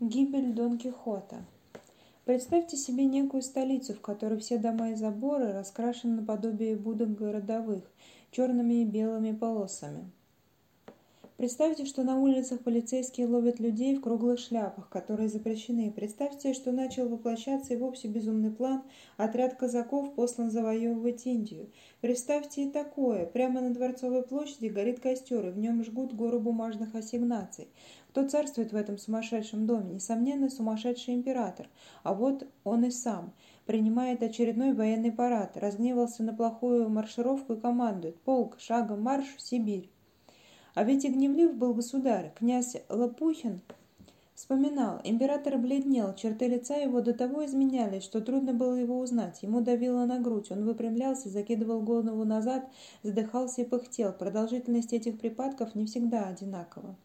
Гибель Дон Кихота. Представьте себе некую столицу, в которой все дома и заборы раскрашены наподобие будок городовых, черными и белыми полосами. Представьте, что на улицах полицейские ловят людей в круглых шляпах, которые запрещены. Представьте, что начал воплощаться и вовсе безумный план отряд казаков послан завоевывать Индию. Представьте и такое. Прямо на Дворцовой площади горит костер, и в нем жгут гору бумажных ассигнаций. Кто царствует в этом сумасшедшем доме? Несомненно, сумасшедший император. А вот он и сам. Принимает очередной военный парад, разгневался на плохую маршировку и командует. Полк, шагом марш в Сибирь. А ведь и гневлив был государь. Князь Лопухин вспоминал, император бледнел, черты лица его до того изменялись, что трудно было его узнать. Ему давило на грудь, он выпрямлялся, закидывал голову назад, задыхался и пыхтел. Продолжительность этих припадков не всегда одинакова.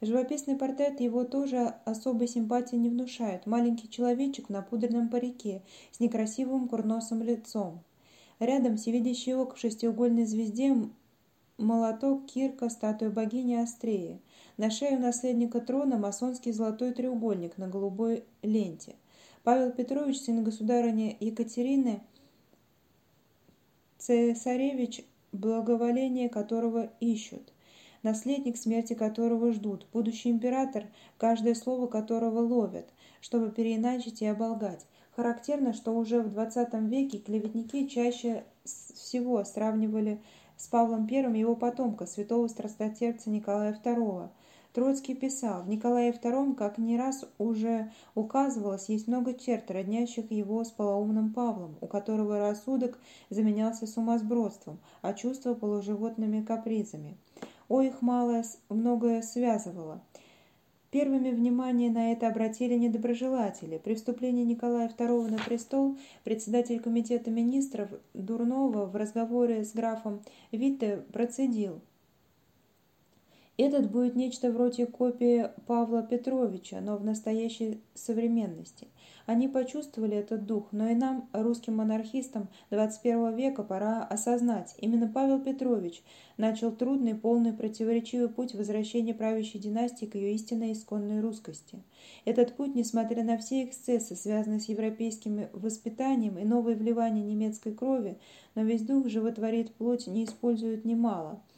Живописный портрет его тоже особой симпатии не внушает. Маленький человечек в напудренном парике, с некрасивым курносым лицом. Рядом всевидящий око в шестиугольной звезде молоток, кирка, статуя богини Астреи. На шею наследника трона масонский золотой треугольник на голубой ленте. Павел Петрович, сын государыни Екатерины, цесаревич, благоволение которого ищут, наследник смерти которого ждут, будущий император, каждое слово которого ловят, чтобы переиначить и оболгать. Характерно, что уже в XX веке клеветники чаще всего сравнивали с Павлом I его потомка, святого страстотерпца Николая II. Троцкий писал, в Николае II, как не раз уже указывалось, есть много черт, роднящих его с полоумным Павлом, у которого рассудок заменялся сумасбродством, а чувства полуживотными капризами. О, их малое многое связывало. Первыми внимание на это обратили недоброжелатели. При вступлении Николая II на престол председатель комитета министров Дурнова в разговоре с графом Витте процедил. Этот будет нечто вроде копии Павла Петровича, но в настоящей современности. Они почувствовали этот дух, но и нам, русским монархистам XXI века, пора осознать, именно Павел Петрович начал трудный, полный, противоречивый путь возвращения правящей династии к ее истинной исконной русскости. Этот путь, несмотря на все эксцессы, связанные с европейским воспитанием и новое вливание немецкой крови, но весь дух животворит плоть не использует немало –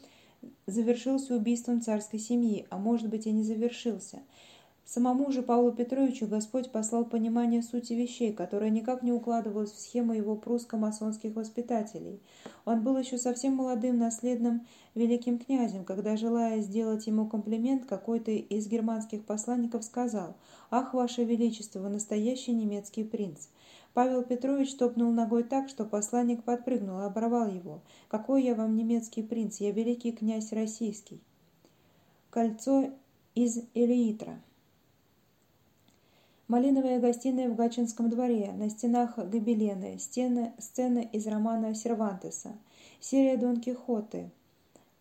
завершился убийством царской семьи, а может быть и не завершился. Самому же Павлу Петровичу Господь послал понимание сути вещей, которое никак не укладывалось в схему его прусско-масонских воспитателей. Он был еще совсем молодым наследным великим князем, когда, желая сделать ему комплимент, какой-то из германских посланников сказал «Ах, ваше величество, вы настоящий немецкий принц!» Павел Петрович топнул ногой так, что посланник подпрыгнул и оборвал его. «Какой я вам немецкий принц? Я великий князь российский!» Кольцо из Элеитра Малиновая гостиная в Гатчинском дворе, на стенах гобелены, стены, сцены из романа Сервантеса, серия Дон Кихоты,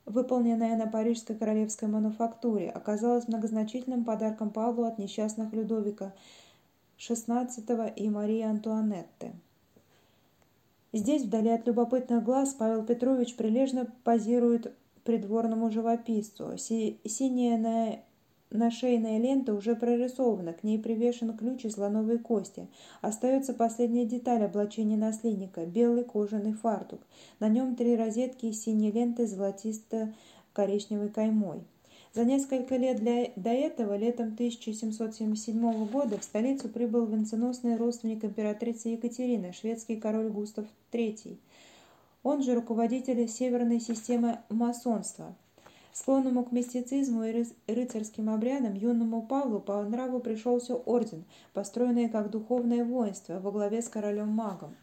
выполненная на Парижской королевской мануфактуре, оказалась многозначительным подарком Павлу от несчастных Людовика XVI и Марии Антуанетты. Здесь, вдали от любопытных глаз, Павел Петрович прилежно позирует придворному живописцу. Си синяя на Нашейная лента уже прорисована, к ней привешен ключ из слоновой кости. Остается последняя деталь облачения наследника – белый кожаный фартук. На нем три розетки из синей ленты с золотисто-коричневой каймой. За несколько лет для, до этого, летом 1777 года, в столицу прибыл венценосный родственник императрицы Екатерины, шведский король Густав III. Он же руководитель северной системы масонства – Склонному к мистицизму и рыцарским обрядам юному Павлу по нраву пришелся орден, построенный как духовное воинство во главе с королем-магом.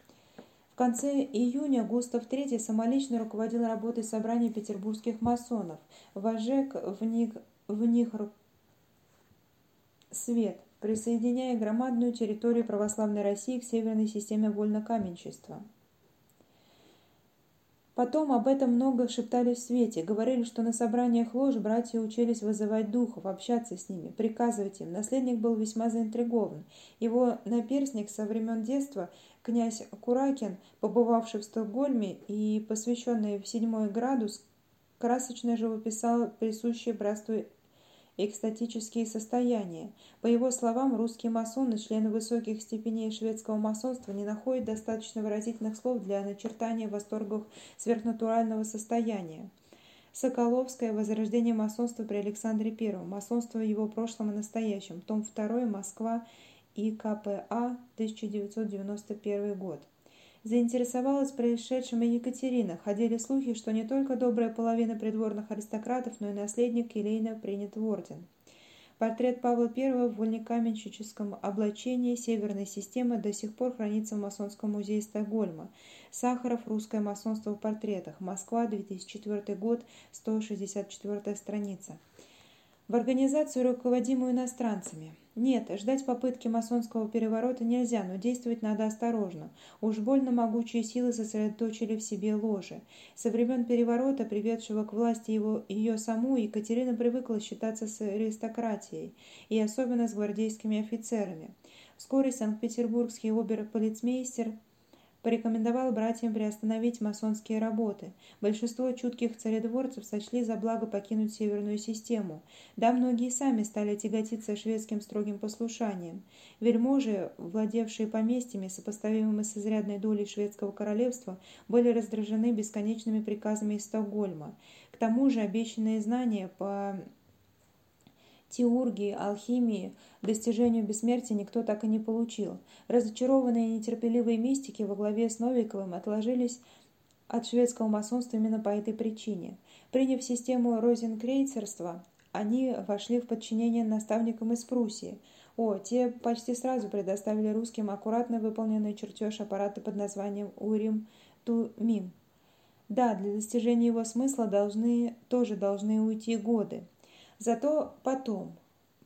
В конце июня Густав III самолично руководил работой собрания петербургских масонов, вожег в них, в них свет, присоединяя громадную территорию православной России к северной системе вольнокаменчества. Потом об этом много шептали в свете, говорили, что на собраниях лож братья учились вызывать духов, общаться с ними, приказывать им. Наследник был весьма заинтригован. Его наперсник со времен детства, князь Куракин, побывавший в Стокгольме и посвященный в седьмой градус, красочно живописал присущее братству экстатические состояния. По его словам, русские масоны, члены высоких степеней шведского масонства, не находят достаточно выразительных слов для начертания восторгов сверхнатурального состояния. Соколовское «Возрождение масонства при Александре I. Масонство в его прошлом и настоящем». Том 2. Москва. ИКПА. 1991 год. Заинтересовалась происшедшим и Екатерина. Ходили слухи, что не только добрая половина придворных аристократов, но и наследник Келейна принят в орден. Портрет Павла I в вольнекаменщическом облачении северной системы до сих пор хранится в Масонском музее Стокгольма. Сахаров «Русское масонство в портретах. Москва, 2004 год, 164 страница. В организацию, руководимую иностранцами. Нет, ждать попытки масонского переворота нельзя, но действовать надо осторожно. Уж больно могучие силы сосредоточили в себе ложи. Со времен переворота, приведшего к власти его, ее саму, Екатерина привыкла считаться с аристократией, и особенно с гвардейскими офицерами. Вскоре Санкт-Петербургский обер-полицмейстер порекомендовал братьям приостановить масонские работы. Большинство чутких царедворцев сочли за благо покинуть северную систему. Да, многие сами стали тяготиться шведским строгим послушанием. Вельможи, владевшие поместьями, сопоставимыми с изрядной долей шведского королевства, были раздражены бесконечными приказами из Стокгольма. К тому же обещанные знания по теургии, алхимии, достижению бессмертия никто так и не получил. Разочарованные и нетерпеливые мистики во главе с Новиковым отложились от шведского масонства именно по этой причине. Приняв систему розенкрейцерства, они вошли в подчинение наставникам из Пруссии. О, те почти сразу предоставили русским аккуратно выполненный чертеж аппарата под названием Урим-Тумим. Да, для достижения его смысла должны, тоже должны уйти годы. Зато потом,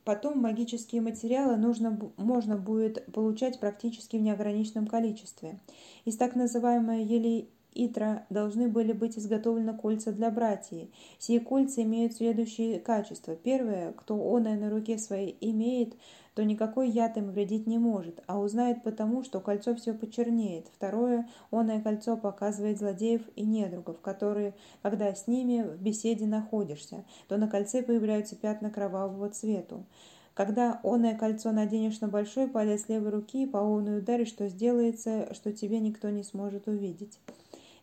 потом магические материалы нужно, можно будет получать практически в неограниченном количестве. Из так называемой еле Итра должны были быть изготовлены кольца для братьев. Сие кольца имеют следующие качества. Первое, кто оное на руке своей имеет, то никакой яд им вредить не может, а узнает потому, что кольцо все почернеет. Второе, оное кольцо показывает злодеев и недругов, которые, когда с ними в беседе находишься, то на кольце появляются пятна кровавого цвету. Когда оное кольцо наденешь на большой палец левой руки, по оную ударишь, что сделается, что тебе никто не сможет увидеть.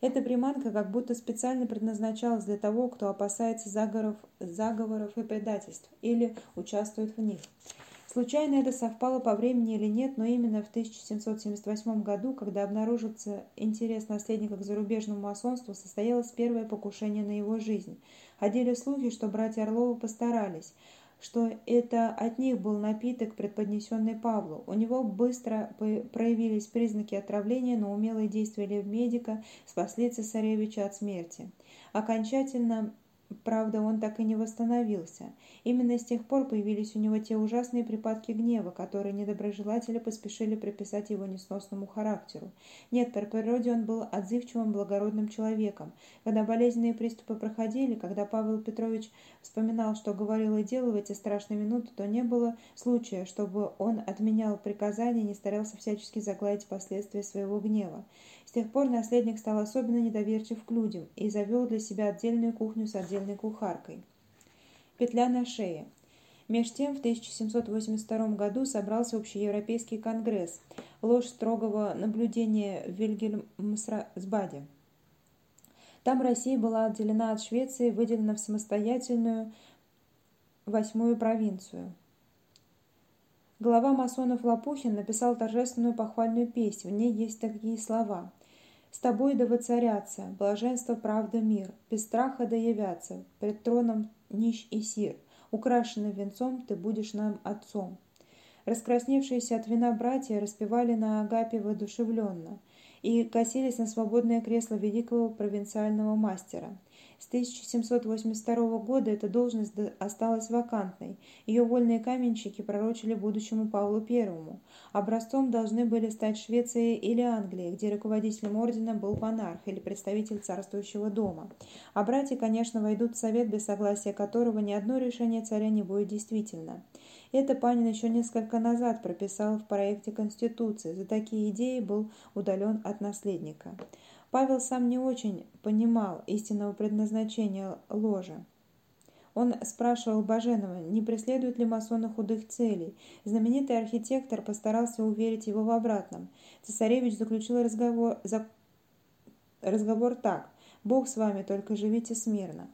Эта приманка как будто специально предназначалась для того, кто опасается заговоров, заговоров и предательств или участвует в них. Случайно это совпало по времени или нет, но именно в 1778 году, когда обнаружился интерес наследника к зарубежному масонству, состоялось первое покушение на его жизнь. Ходили слухи, что братья Орловы постарались, что это от них был напиток, предподнесенный Павлу. У него быстро проявились признаки отравления, но умелые действия медика спасли цесаревича от смерти. Окончательно Правда, он так и не восстановился. Именно с тех пор появились у него те ужасные припадки гнева, которые недоброжелатели поспешили приписать его несносному характеру. Нет, по природе он был отзывчивым, благородным человеком. Когда болезненные приступы проходили, когда Павел Петрович вспоминал, что говорил и делал в эти страшные минуты, то не было случая, чтобы он отменял приказания и не старался всячески загладить последствия своего гнева. Тех пор наследник стал особенно недоверчив к людям и завел для себя отдельную кухню с отдельной кухаркой. Петля на шее. Меж тем в 1782 году собрался Общеевропейский конгресс, ложь строгого наблюдения в Вильгельмсбаде. Там Россия была отделена от Швеции, выделена в самостоятельную восьмую провинцию. Глава масонов Лопухин написал торжественную похвальную песню. В ней есть такие слова. С тобой да воцарятся, блаженство, правда, мир, без страха да явятся, пред троном нищ и сир, украшенный венцом ты будешь нам отцом. Раскрасневшиеся от вина братья распевали на Агапе воодушевленно и косились на свободное кресло великого провинциального мастера. С 1782 года эта должность осталась вакантной. Ее вольные каменщики пророчили будущему Павлу I. Образцом должны были стать Швеция или Англия, где руководителем ордена был монарх или представитель царствующего дома. А братья, конечно, войдут в совет, без согласия которого ни одно решение царя не будет действительно. Это Панин еще несколько назад прописал в проекте Конституции. За такие идеи был удален от наследника. Павел сам не очень понимал истинного предназначения ложа. Он спрашивал Баженова, не преследуют ли масоны худых целей. Знаменитый архитектор постарался уверить его в обратном. Цесаревич заключил разговор, за... разговор так. «Бог с вами, только живите смирно».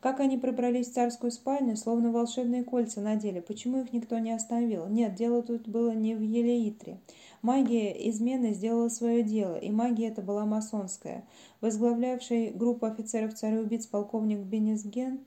Как они пробрались в царскую спальню, словно волшебные кольца надели. Почему их никто не остановил? Нет, дело тут было не в Елеитре. Магия измены сделала свое дело, и магия эта была масонская. Возглавлявший группу офицеров цареубийц полковник Бенизген,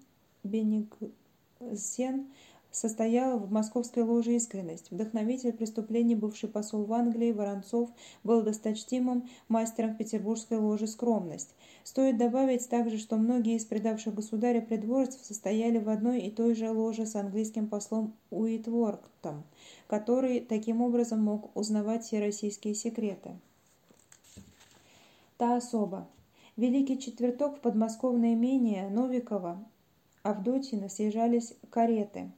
Бенигсен состоял в московской ложе «Искренность». Вдохновитель преступлений, бывший посол в Англии, Воронцов, был досточтимым мастером в петербургской ложе «Скромность». Стоит добавить также, что многие из предавших государя придворцев состояли в одной и той же ложе с английским послом Уитворктом, который таким образом мог узнавать все российские секреты. Та особа. Великий четверток в подмосковное имение Новикова Авдотьина съезжались кареты.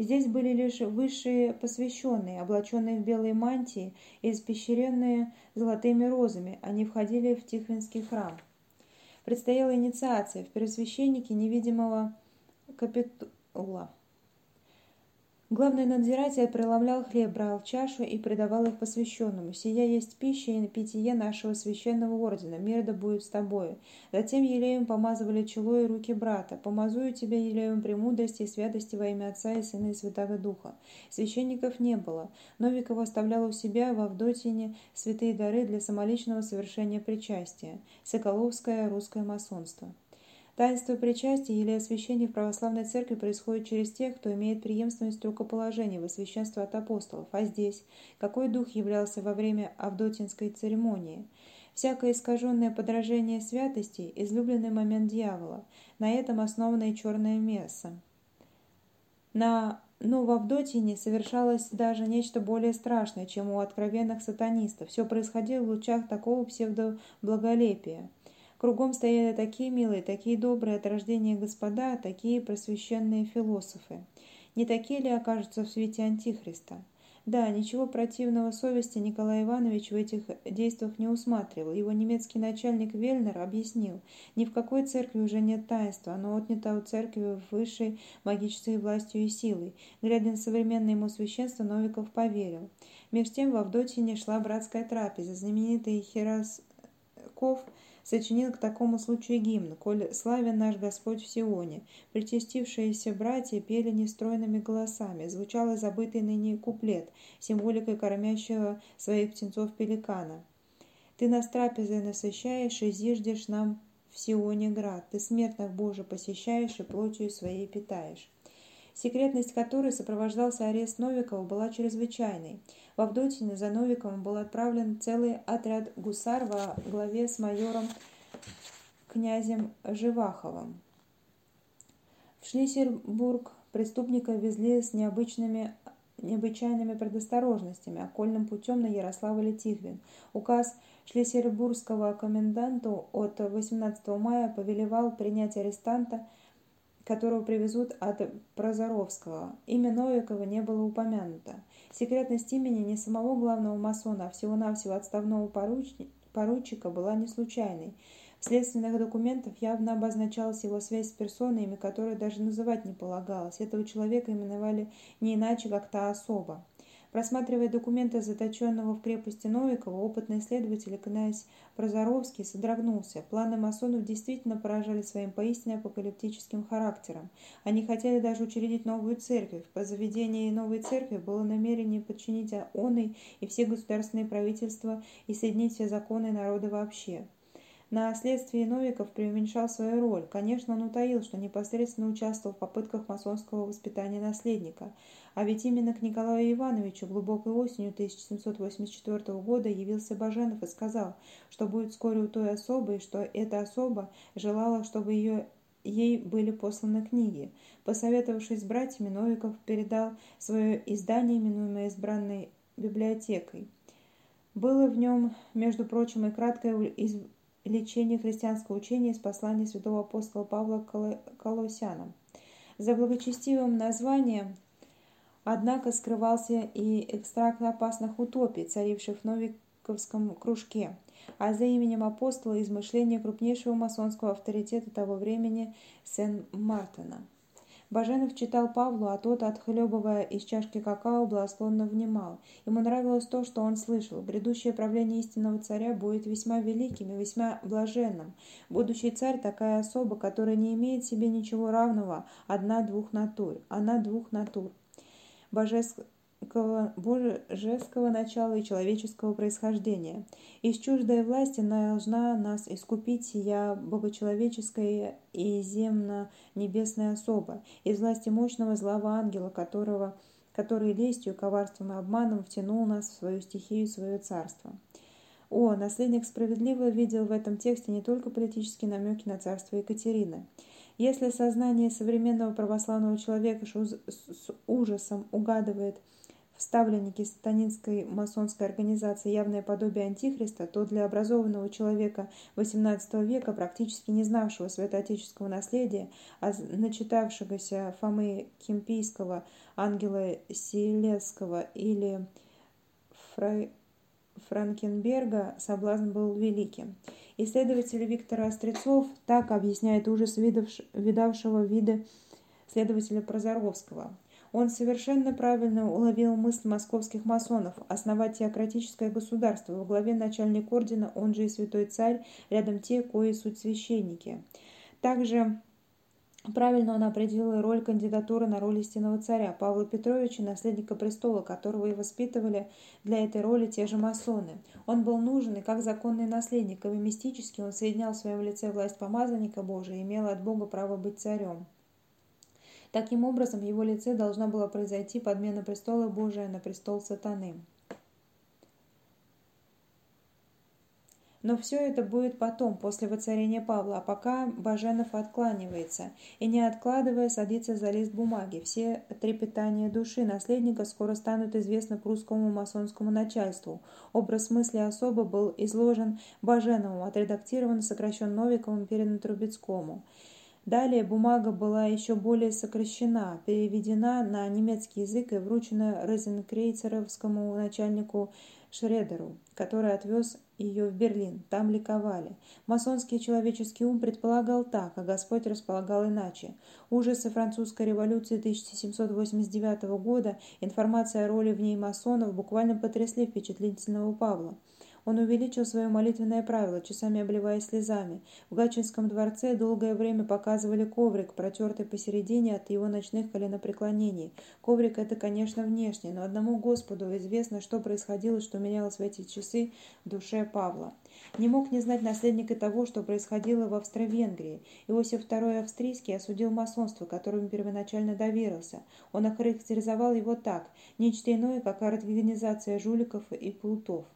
Здесь были лишь высшие посвященные, облаченные в белые мантии и испещренные золотыми розами. Они входили в Тихвинский храм. Предстояла инициация в первосвященнике невидимого капитула. Главный надзиратель преломлял хлеб, брал чашу и предавал их посвященному. «Сия есть пища и питье нашего священного ордена, мир да будет с тобою». Затем елеем помазывали чело и руки брата. «Помазую тебя елеем премудрости и святости во имя Отца и Сына и Святого Духа». Священников не было. Новиков оставлял у себя в Авдотине святые дары для самоличного совершения причастия. Соколовское русское масонство. Таинство причастия или освящения в православной церкви происходит через тех, кто имеет преемственность рукоположения во священство от апостолов. А здесь? Какой дух являлся во время Авдотинской церемонии? Всякое искаженное подражение святости – излюбленный момент дьявола. На этом основано и черное место. На но в Авдотине совершалось даже нечто более страшное, чем у откровенных сатанистов. Все происходило в лучах такого псевдоблаголепия. Кругом стояли такие милые, такие добрые от рождения господа, такие просвещенные философы. Не такие ли окажутся в свете Антихриста? Да, ничего противного совести Николай Иванович в этих действиях не усматривал. Его немецкий начальник Вельнер объяснил, ни в какой церкви уже нет таинства, оно отнято у церкви высшей магической властью и силой. Глядя на современное ему священство, Новиков поверил. Меж тем в Авдотьине шла братская трапеза. Знаменитый Херасков – сочинил к такому случаю гимн «Коль славен наш Господь в Сионе». Причастившиеся братья пели нестройными голосами. Звучал и забытый ныне куплет, символикой кормящего своих птенцов пеликана. «Ты нас трапезой насыщаешь и зиждешь нам в Сионе град. Ты смертных Боже посещаешь и плотью своей питаешь» секретность которой сопровождался арест Новикова, была чрезвычайной. В Авдотине за Новиковым был отправлен целый отряд гусар во главе с майором князем Живаховым. В Шлиссельбург преступника везли с необычными необычайными предосторожностями, окольным путем на Ярославль-Тихвин. Указ Шлиссельбургского коменданту от 18 мая повелевал принять арестанта которого привезут от Прозоровского. Имя Новикова не было упомянуто. Секретность имени не самого главного масона, а всего-навсего отставного поручика была не случайной. В следственных документах явно обозначалась его связь с персонами, которые даже называть не полагалось. Этого человека именовали не иначе, как та особа. Просматривая документы заточенного в крепости Новикова, опытный следователь князь Прозоровский содрогнулся. Планы масонов действительно поражали своим поистине апокалиптическим характером. Они хотели даже учредить новую церковь. По заведении новой церкви было намерение подчинить ОНы и все государственные правительства и соединить все законы народа вообще. На следствии Новиков преуменьшал свою роль. Конечно, он утаил, что непосредственно участвовал в попытках масонского воспитания наследника. А ведь именно к Николаю Ивановичу глубокой осенью 1784 года явился Баженов и сказал, что будет вскоре у той особы, и что эта особа желала, чтобы ее ей были посланы книги. Посоветовавшись с братьями, Новиков передал свое издание, именуемое «Избранной библиотекой». Было в нем, между прочим, и краткое извлечение христианского учения из послания святого апостола Павла Колосянам. За благочестивым названием Однако скрывался и экстракт опасных утопий, царивших в Новиковском кружке. а за именем апостола измышления крупнейшего масонского авторитета того времени Сен-Мартена. Баженов читал Павлу, а тот, отхлебывая из чашки какао, благословно внимал. Ему нравилось то, что он слышал. Грядущее правление истинного царя будет весьма великим и весьма блаженным. Будущий царь – такая особа, которая не имеет себе ничего равного, одна двух натур. Она двух натур. Божественный божеского начала и человеческого происхождения. Из чуждой власти должна нас искупить сия богочеловеческая и земно-небесная особа, из власти мощного злого ангела, которого, который лестью, коварством и обманом втянул нас в свою стихию, свое царство. О, наследник справедливо видел в этом тексте не только политические намеки на царство Екатерины. Если сознание современного православного человека с ужасом угадывает – ставленники сатанинской масонской организации явное подобие Антихриста, то для образованного человека XVIII века, практически не знавшего святоотеческого наследия, а начитавшегося Фомы Кемпийского, Ангела Селесского или Фрай... Франкенберга, соблазн был великим. Исследователь Виктор Острецов так объясняет ужас видавшего виды следователя Прозоровского. Он совершенно правильно уловил мысль московских масонов основать теократическое государство. Во главе начальник ордена, он же и святой царь, рядом те, кои суть священники. Также Правильно он определил роль кандидатуры на роль истинного царя Павла Петровича, наследника престола, которого и воспитывали для этой роли те же масоны. Он был нужен и как законный наследник, и мистически он соединял в своем лице власть помазанника Божия и имел от Бога право быть царем. Таким образом, в его лице должна была произойти подмена престола Божия на престол сатаны. Но все это будет потом, после воцарения Павла, а пока Баженов откланивается и, не откладывая, садится за лист бумаги. Все трепетания души наследника скоро станут известны прусскому масонскому начальству. Образ мысли особо был изложен Баженовым, отредактирован, сокращен Новиковым, передан Трубецкому. Далее бумага была еще более сокращена, переведена на немецкий язык и вручена розенкрейцеровскому начальнику Шредеру, который отвез ее в Берлин. Там ликовали. Масонский человеческий ум предполагал так, а Господь располагал иначе. Ужасы французской революции 1789 года, информация о роли в ней масонов буквально потрясли впечатлительного Павла. Он увеличил свое молитвенное правило, часами обливаясь слезами. В Гатчинском дворце долгое время показывали коврик, протертый посередине от его ночных коленопреклонений. Коврик это, конечно, внешне, но одному Господу известно, что происходило, что менялось в эти часы в душе Павла. Не мог не знать наследник и того, что происходило в Австро-Венгрии. Иосиф II Австрийский осудил масонство, которому первоначально доверился. Он охарактеризовал его так – нечто иное, как организация жуликов и плутов.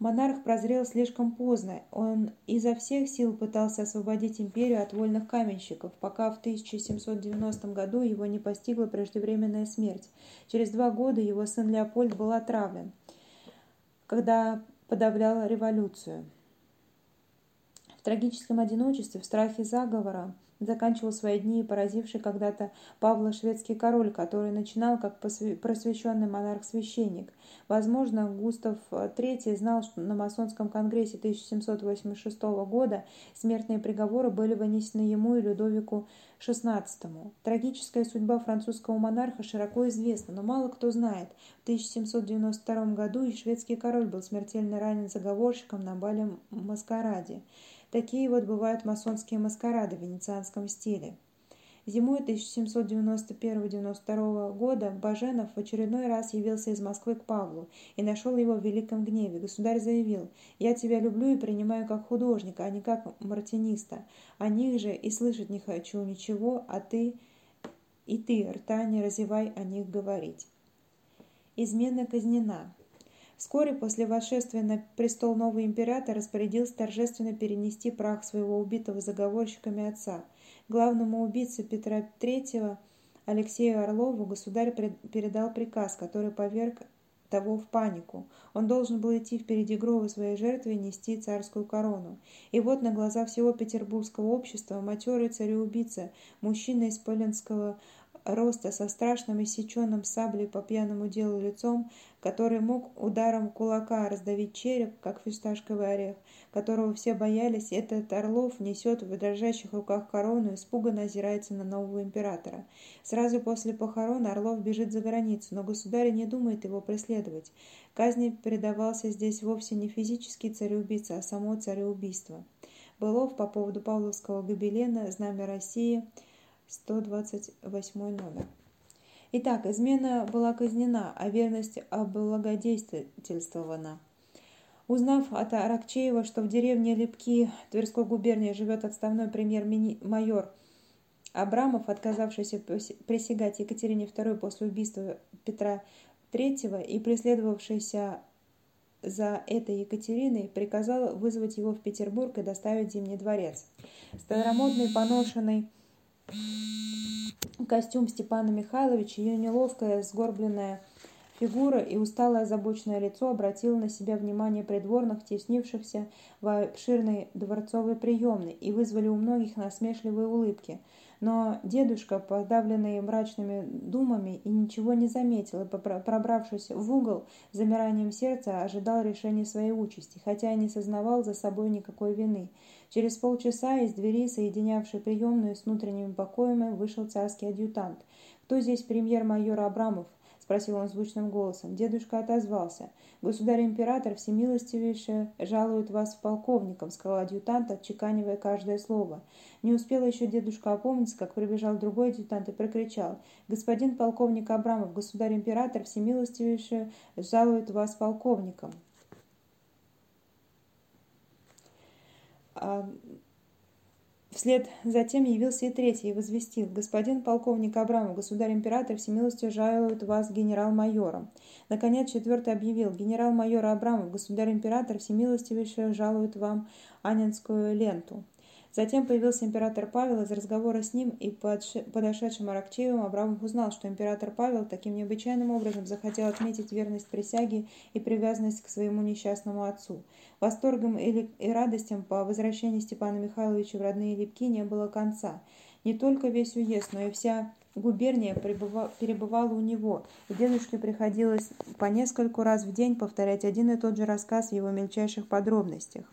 Монарх прозрел слишком поздно. Он изо всех сил пытался освободить империю от вольных каменщиков, пока в 1790 году его не постигла преждевременная смерть. Через два года его сын Леопольд был отравлен, когда подавлял революцию. В трагическом одиночестве, в страхе заговора, заканчивал свои дни поразивший когда-то Павла шведский король, который начинал как просвещенный монарх-священник. Возможно, Густав III знал, что на масонском конгрессе 1786 года смертные приговоры были вынесены ему и Людовику XVI. Трагическая судьба французского монарха широко известна, но мало кто знает. В 1792 году и шведский король был смертельно ранен заговорщиком на бале Маскараде. Такие вот бывают масонские маскарады в венецианском стиле. Зимой 1791-92 года Баженов в очередной раз явился из Москвы к Павлу и нашел его в великом гневе. Государь заявил, «Я тебя люблю и принимаю как художника, а не как мартиниста. О них же и слышать не хочу ничего, а ты и ты рта не разевай о них говорить». Измена казнена. Вскоре после восшествия на престол новый император распорядился торжественно перенести прах своего убитого заговорщиками отца. Главному убийце Петра III Алексею Орлову государь передал приказ, который поверг того в панику. Он должен был идти впереди гроба своей жертвы и нести царскую корону. И вот на глаза всего петербургского общества матерый цареубийца, мужчина из Поленского роста со страшным иссеченным саблей по пьяному делу лицом, который мог ударом кулака раздавить череп, как фисташковый орех, которого все боялись, этот Орлов несет в дрожащих руках корону и испуганно озирается на нового императора. Сразу после похорон Орлов бежит за границу, но государь не думает его преследовать. Казни предавался здесь вовсе не физический цареубийца, а само цареубийство. Былов по поводу Павловского гобелена «Знамя России», 128 номер. Итак, измена была казнена, а верность облагодетельствована. Узнав от Аракчеева, что в деревне Лепки Тверской губернии живет отставной премьер-майор Абрамов, отказавшийся присягать Екатерине II после убийства Петра III и преследовавшийся за это Екатериной, приказал вызвать его в Петербург и доставить в Зимний дворец. Старомодный, поношенный костюм Степана Михайловича, ее неловкая, сгорбленная фигура и усталое озабоченное лицо обратило на себя внимание придворных, теснившихся в обширной дворцовой приемной, и вызвали у многих насмешливые улыбки – но дедушка, подавленный мрачными думами, и ничего не заметил, и, пробравшись в угол, замиранием сердца ожидал решения своей участи, хотя и не сознавал за собой никакой вины. Через полчаса из двери, соединявшей приемную с внутренними покоями, вышел царский адъютант. «Кто здесь премьер-майор Абрамов?» спросил он звучным голосом. Дедушка отозвался. «Государь-император всемилостивейше жалует вас полковником», — сказал адъютант, отчеканивая каждое слово. Не успел еще дедушка опомниться, как прибежал другой адъютант и прокричал. «Господин полковник Абрамов, государь-император всемилостивейше жалует вас полковником». Вслед затем явился и третий и возвестил. «Господин полковник Абрамов, государь-император, всемилостью жалует вас генерал-майором». Наконец, четвертый объявил. «Генерал-майор Абрамов, государь-император, всемилостивейше жалует вам Анинскую ленту». Затем появился император Павел, из разговора с ним и подошедшим Аракчеевым Абрамов узнал, что император Павел таким необычайным образом захотел отметить верность присяге и привязанность к своему несчастному отцу. Восторгом и радостям по возвращении Степана Михайловича в родные Липки не было конца. Не только весь уезд, но и вся губерния перебывала у него, и дедушке приходилось по нескольку раз в день повторять один и тот же рассказ в его мельчайших подробностях.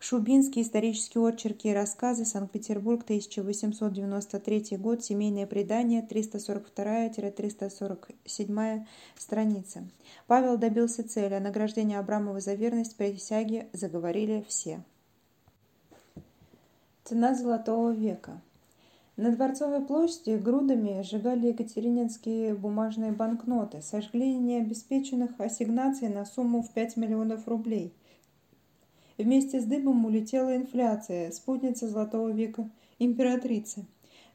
Шубинские исторические очерки и рассказы. Санкт-Петербург, 1893 год. Семейное предание, 342-347 страница. Павел добился цели. О награждении Абрамова за верность присяге заговорили все. Цена Золотого века. На Дворцовой площади грудами сжигали екатерининские бумажные банкноты, сожгли необеспеченных ассигнаций на сумму в 5 миллионов рублей – Вместе с дыбом улетела инфляция, спутница золотого века императрицы.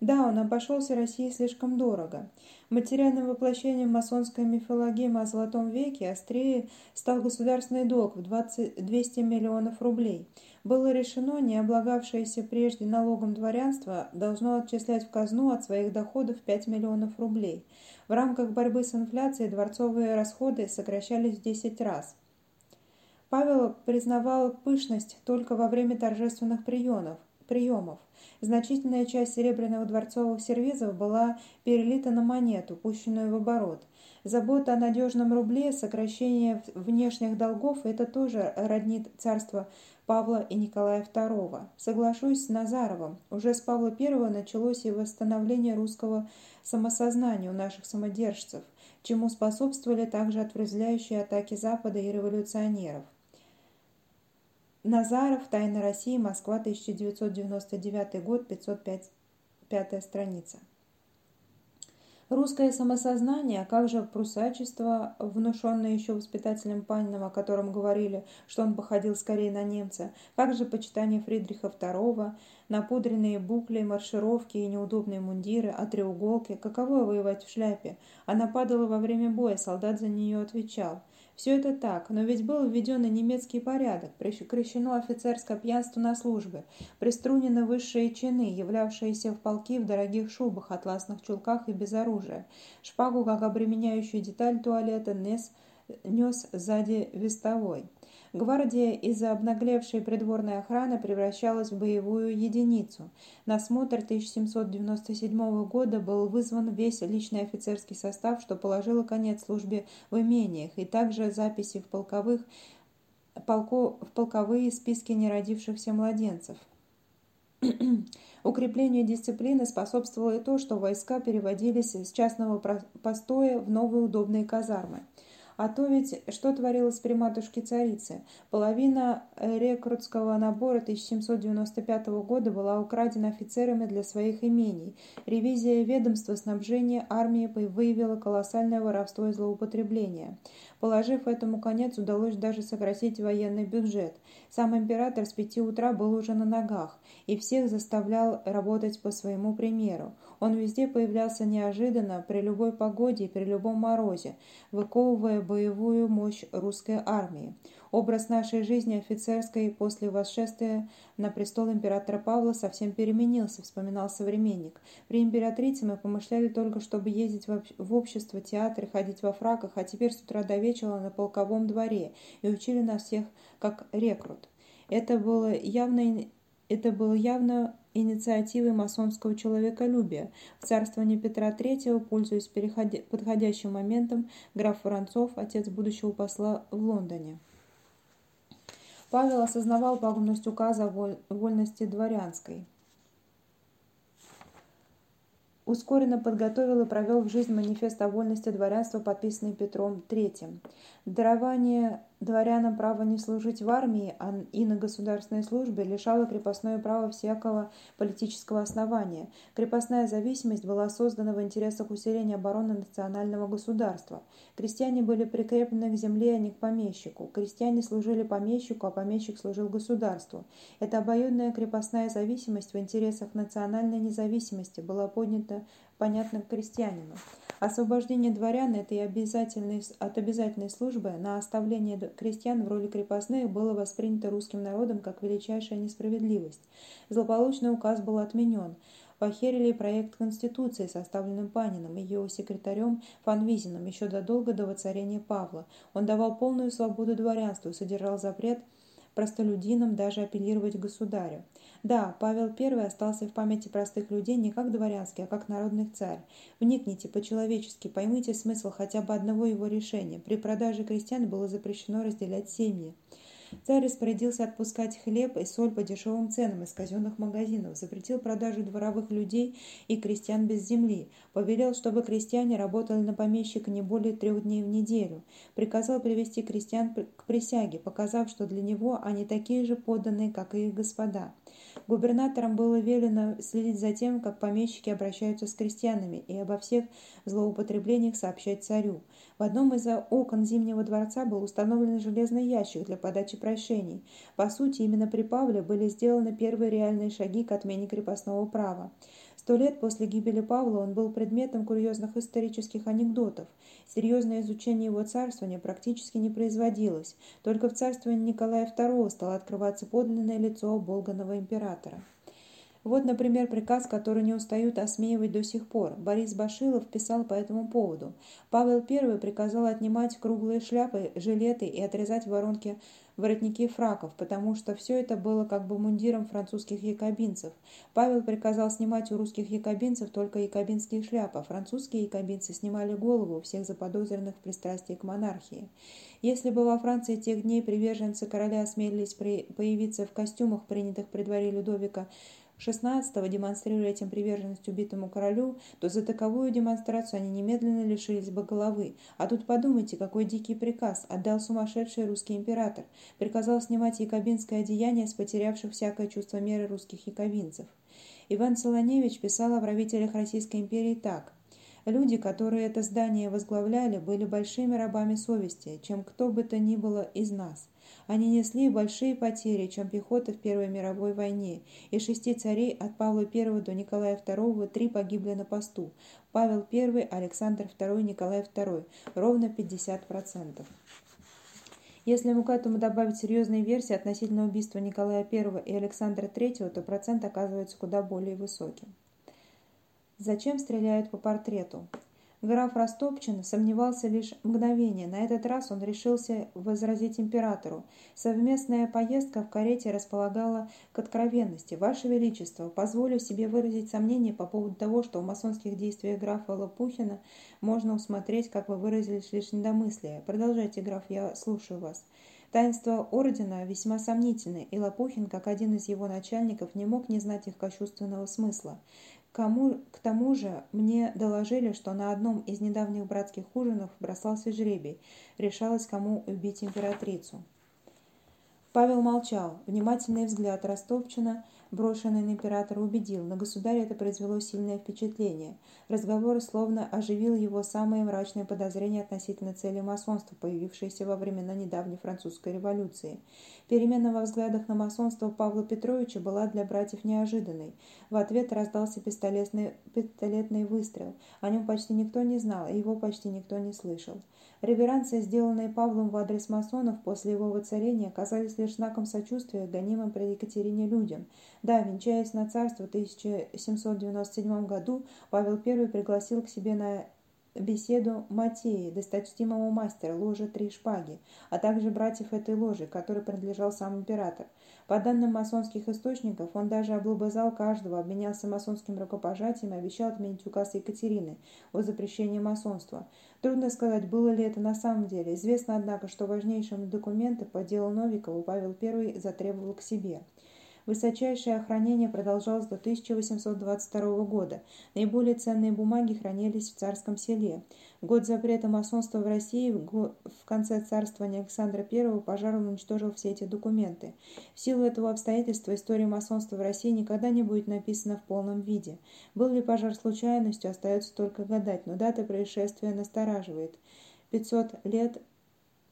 Да, он обошелся России слишком дорого. Материальным воплощением масонской мифологемы о Золотом веке острее стал государственный долг в 20, 200 миллионов рублей. Было решено, не облагавшееся прежде налогом дворянство должно отчислять в казну от своих доходов 5 миллионов рублей. В рамках борьбы с инфляцией дворцовые расходы сокращались в 10 раз – Павел признавал пышность только во время торжественных приемов. приемов. Значительная часть серебряных дворцовых сервизов была перелита на монету, пущенную в оборот. Забота о надежном рубле, сокращение внешних долгов – это тоже роднит царство Павла и Николая II. Соглашусь с Назаровым. Уже с Павла I началось и восстановление русского самосознания у наших самодержцев, чему способствовали также отврезляющие атаки Запада и революционеров. Назаров, Тайна России, Москва, 1999 год, 505 пятая страница. Русское самосознание, а как же прусачество, внушенное еще воспитателем Паниным, о котором говорили, что он походил скорее на немца, как же почитание Фридриха II, напудренные букли, маршировки и неудобные мундиры, а треуголки, каково воевать в шляпе? Она падала во время боя, солдат за нее отвечал – все это так, но ведь был введен и немецкий порядок, прекращено офицерское пьянство на службе, приструнены высшие чины, являвшиеся в полки в дорогих шубах, атласных чулках и без оружия. Шпагу, как обременяющую деталь туалета, нес, нес сзади вестовой. Гвардия из-за обнаглевшей придворной охраны превращалась в боевую единицу. На смотр 1797 года был вызван весь личный офицерский состав, что положило конец службе в имениях, и также записи в полковых полко, в полковые списки неродившихся младенцев. Укреплению дисциплины способствовало и то, что войска переводились с частного постоя в новые удобные казармы. А то ведь что творилось при матушке-царице? Половина рекрутского набора 1795 года была украдена офицерами для своих имений. Ревизия ведомства снабжения армии выявила колоссальное воровство и злоупотребление. Положив этому конец, удалось даже сократить военный бюджет. Сам император с пяти утра был уже на ногах и всех заставлял работать по своему примеру. Он везде появлялся неожиданно, при любой погоде и при любом морозе, выковывая боевую мощь русской армии. Образ нашей жизни офицерской после восшествия на престол императора Павла совсем переменился, вспоминал современник. При императрице мы помышляли только, чтобы ездить в общество, театры, ходить во фраках, а теперь с утра до вечера на полковом дворе и учили нас всех как рекрут. Это было явно, это было явно инициативой масонского человеколюбия. В царствовании Петра III, пользуясь подходящим моментом, граф Воронцов, отец будущего посла в Лондоне. Павел осознавал пагубность указа о вольности дворянской. Ускоренно подготовил и провел в жизнь манифест о вольности дворянства, подписанный Петром III. Дарование дворянам право не служить в армии а и на государственной службе лишало крепостное право всякого политического основания. Крепостная зависимость была создана в интересах усиления обороны национального государства. Крестьяне были прикреплены к земле, а не к помещику. Крестьяне служили помещику, а помещик служил государству. Эта обоюдная крепостная зависимость в интересах национальной независимости была поднята понятно крестьянину. Освобождение дворян этой обязательной, от обязательной службы на оставление крестьян в роли крепостных было воспринято русским народом как величайшая несправедливость. Злополучный указ был отменен. Похерили проект Конституции, составленным Паниным и его секретарем Фанвизиным еще задолго до воцарения Павла. Он давал полную свободу дворянству, содержал запрет простолюдинам даже апеллировать к государю. Да, Павел I остался в памяти простых людей не как дворянский, а как народный царь. Вникните по-человечески, поймите смысл хотя бы одного его решения. При продаже крестьян было запрещено разделять семьи. Царь распорядился отпускать хлеб и соль по дешевым ценам из казенных магазинов, запретил продажу дворовых людей и крестьян без земли, повелел, чтобы крестьяне работали на помещика не более трех дней в неделю, приказал привести крестьян к присяге, показав, что для него они такие же подданные, как и их господа. Губернаторам было велено следить за тем, как помещики обращаются с крестьянами и обо всех злоупотреблениях сообщать царю. В одном из окон Зимнего дворца был установлен железный ящик для подачи прошений. По сути, именно при Павле были сделаны первые реальные шаги к отмене крепостного права. Сто лет после гибели Павла он был предметом курьезных исторических анекдотов. Серьезное изучение его царствования практически не производилось. Только в царствовании Николая II стало открываться подлинное лицо Болганова императора. Вот, например, приказ, который не устают осмеивать до сих пор. Борис Башилов писал по этому поводу. Павел I приказал отнимать круглые шляпы, жилеты и отрезать воронки воротники фраков, потому что все это было как бы мундиром французских якобинцев. Павел приказал снимать у русских якобинцев только якобинские шляпы, а французские якобинцы снимали голову у всех заподозренных в пристрастии к монархии. Если бы во Франции тех дней приверженцы короля осмелились появиться в костюмах, принятых при дворе Людовика 16-го, демонстрируя этим приверженность убитому королю, то за таковую демонстрацию они немедленно лишились бы головы. А тут подумайте, какой дикий приказ отдал сумасшедший русский император. Приказал снимать якобинское одеяние с потерявших всякое чувство меры русских якобинцев. Иван Солоневич писал о правителях Российской империи так. Люди, которые это здание возглавляли, были большими рабами совести, чем кто бы то ни было из нас. Они несли большие потери, чем пехота в Первой мировой войне. Из шести царей от Павла I до Николая II три погибли на посту. Павел I, Александр II, Николай II. Ровно 50%. Если мы к этому добавить серьезные версии относительно убийства Николая I и Александра III, то процент оказывается куда более высоким. Зачем стреляют по портрету? Граф Растопчин сомневался лишь мгновение. На этот раз он решился возразить императору. Совместная поездка в карете располагала к откровенности. «Ваше Величество, позволю себе выразить сомнение по поводу того, что в масонских действиях графа Лопухина можно усмотреть, как вы выразились, лишь недомыслие. Продолжайте, граф, я слушаю вас». Таинства ордена весьма сомнительны, и Лопухин, как один из его начальников, не мог не знать их кощунственного смысла. Кому, к тому же мне доложили, что на одном из недавних братских ужинов бросался жребий, решалось, кому убить императрицу. Павел молчал. Внимательный взгляд Ростовчина брошенный на императора, убедил, на государя это произвело сильное впечатление. Разговор словно оживил его самые мрачные подозрения относительно цели масонства, появившиеся во времена недавней французской революции. Перемена во взглядах на масонство Павла Петровича была для братьев неожиданной. В ответ раздался пистолетный, пистолетный выстрел. О нем почти никто не знал, и его почти никто не слышал. Реверансы, сделанные Павлом в адрес масонов после его воцарения, оказались лишь знаком сочувствия гонимым при Екатерине людям. Да, венчаясь на царство в 1797 году, Павел I пригласил к себе на беседу Матеи, досточтимого мастера ложи «Три шпаги», а также братьев этой ложи, которой принадлежал сам император. По данным масонских источников, он даже облобызал каждого, обменялся масонским рукопожатием и обещал отменить указ Екатерины о запрещении масонства. Трудно сказать, было ли это на самом деле. Известно, однако, что важнейшие документы по делу Новикова Павел I затребовал к себе. Высочайшее охранение продолжалось до 1822 года. Наиболее ценные бумаги хранились в царском селе. Год запрета масонства в России в конце царствования Александра I пожар уничтожил все эти документы. В силу этого обстоятельства история масонства в России никогда не будет написана в полном виде. Был ли пожар случайностью, остается только гадать, но дата происшествия настораживает. 500 лет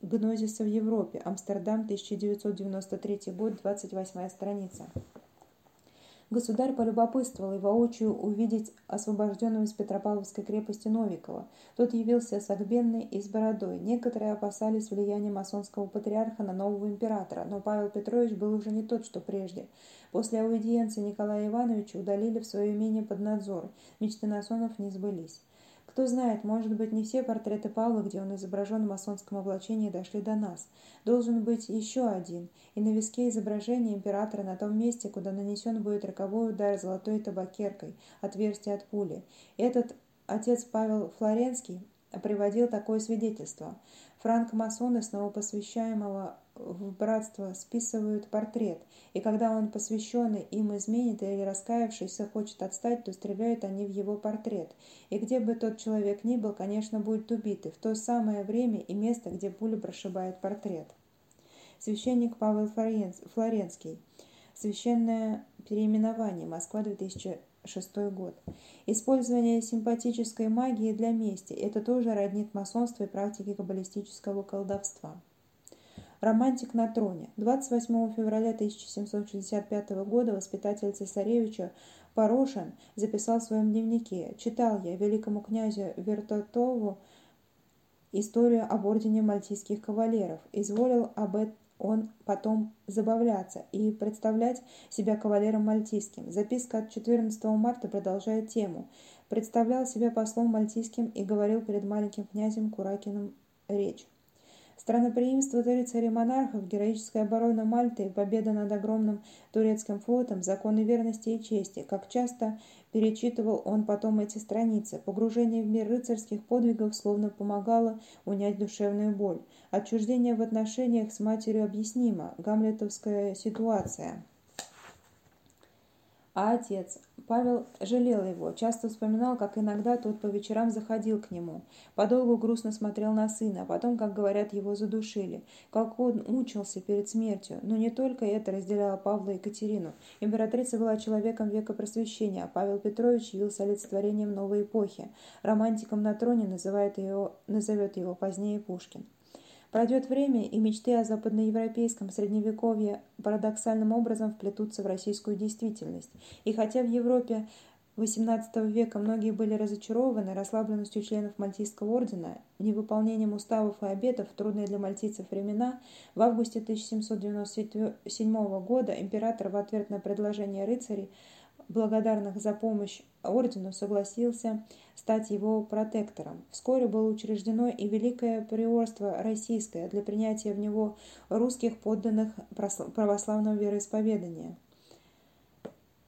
Гнозиса в Европе. Амстердам, 1993 год, 28 страница. Государь полюбопытствовал и воочию увидеть освобожденного из Петропавловской крепости Новикова. Тот явился согбенный и с бородой. Некоторые опасались влияния масонского патриарха на нового императора, но Павел Петрович был уже не тот, что прежде. После аудиенции Николая Ивановича удалили в свое имение под надзор. Мечты масонов не сбылись. Кто знает, может быть, не все портреты Павла, где он изображен в масонском облачении, дошли до нас. Должен быть еще один, и на виске изображение императора на том месте, куда нанесен будет роковой удар золотой табакеркой, отверстие от пули. Этот отец Павел Флоренский приводил такое свидетельство. Франк-масоны снова посвящаемого в братство списывают портрет, и когда он посвященный им изменит или раскаявшийся хочет отстать, то стреляют они в его портрет. И где бы тот человек ни был, конечно, будет убит, и в то самое время и место, где пуля прошибает портрет. Священник Павел Флоренский. Священное переименование. Москва, 2006 год. Использование симпатической магии для мести – это тоже роднит масонство и практики каббалистического колдовства. Романтик на троне. 28 февраля 1765 года воспитатель цесаревича Порошин записал в своем дневнике «Читал я великому князю Вертотову историю об ордене мальтийских кавалеров. Изволил об этом он потом забавляться и представлять себя кавалером мальтийским. Записка от 14 марта продолжает тему. Представлял себя послом мальтийским и говорил перед маленьким князем Куракиным речь. Страноприимство рыцарей-монархов, героическая оборона Мальты победа над огромным турецким флотом, законы верности и чести. Как часто перечитывал он потом эти страницы. Погружение в мир рыцарских подвигов словно помогало унять душевную боль. Отчуждение в отношениях с матерью объяснимо. Гамлетовская ситуация. А отец? Павел жалел его, часто вспоминал, как иногда тот по вечерам заходил к нему. Подолгу грустно смотрел на сына, а потом, как говорят, его задушили. Как он мучился перед смертью. Но не только это разделяло Павла и Екатерину. Императрица была человеком века просвещения, а Павел Петрович явился олицетворением новой эпохи. Романтиком на троне называет его, назовет его позднее Пушкин. Пройдет время, и мечты о западноевропейском средневековье парадоксальным образом вплетутся в российскую действительность. И хотя в Европе XVIII века многие были разочарованы расслабленностью членов Мальтийского ордена, невыполнением уставов и обетов в трудные для мальтийцев времена, в августе 1797 года император в ответ на предложение рыцарей благодарных за помощь ордену, согласился стать его протектором. Вскоре было учреждено и Великое Приорство Российское для принятия в него русских подданных православного вероисповедания.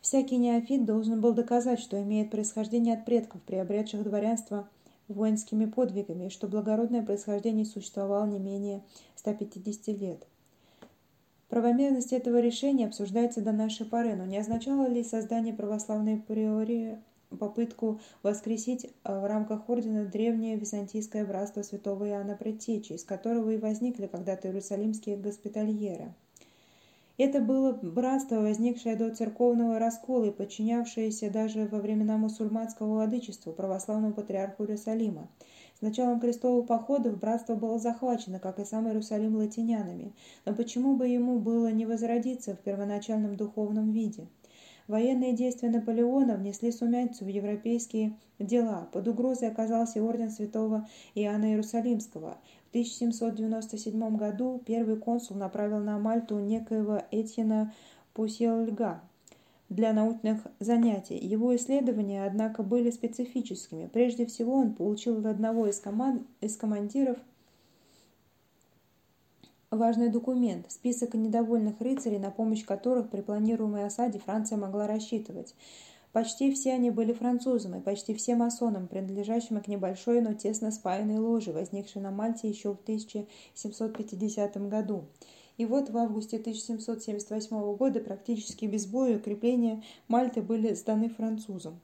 Всякий неофит должен был доказать, что имеет происхождение от предков, приобретших дворянство воинскими подвигами, и что благородное происхождение существовало не менее 150 лет. Правомерность этого решения обсуждается до нашей поры, но не означало ли создание православной приории попытку воскресить э, в рамках ордена древнее византийское братство святого Иоанна Предтечи, из которого и возникли когда-то иерусалимские госпитальеры. Это было братство, возникшее до церковного раскола и подчинявшееся даже во времена мусульманского владычества православному патриарху Иерусалима. С началом крестовых походов братство было захвачено, как и сам Иерусалим, латинянами. Но почему бы ему было не возродиться в первоначальном духовном виде? Военные действия Наполеона внесли сумятицу в европейские дела. Под угрозой оказался орден святого Иоанна Иерусалимского. В 1797 году первый консул направил на Мальту некоего Этьена Пусельга для научных занятий. Его исследования, однако, были специфическими. Прежде всего, он получил от одного из, команд... из командиров – важный документ – список недовольных рыцарей, на помощь которых при планируемой осаде Франция могла рассчитывать. Почти все они были французами, почти все масонам, принадлежащими к небольшой, но тесно спаянной ложе, возникшей на Мальте еще в 1750 году. И вот в августе 1778 года практически без боя укрепления Мальты были сданы французам.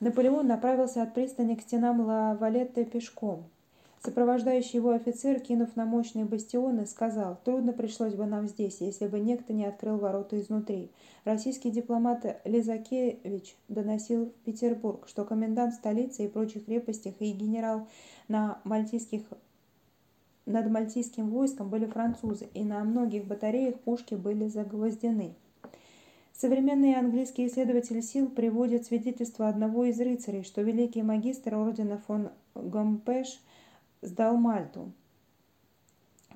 Наполеон направился от пристани к стенам Ла-Валетте пешком. Сопровождающий его офицер, кинув на мощные бастионы, сказал, «Трудно пришлось бы нам здесь, если бы некто не открыл ворота изнутри». Российский дипломат Лизакевич доносил в Петербург, что комендант столицы и прочих крепостях и генерал на мальтийских над мальтийским войском были французы, и на многих батареях пушки были загвоздены. Современные английские исследователи сил приводят свидетельство одного из рыцарей, что великий магистр ордена фон Гомпеш – сдал Мальту,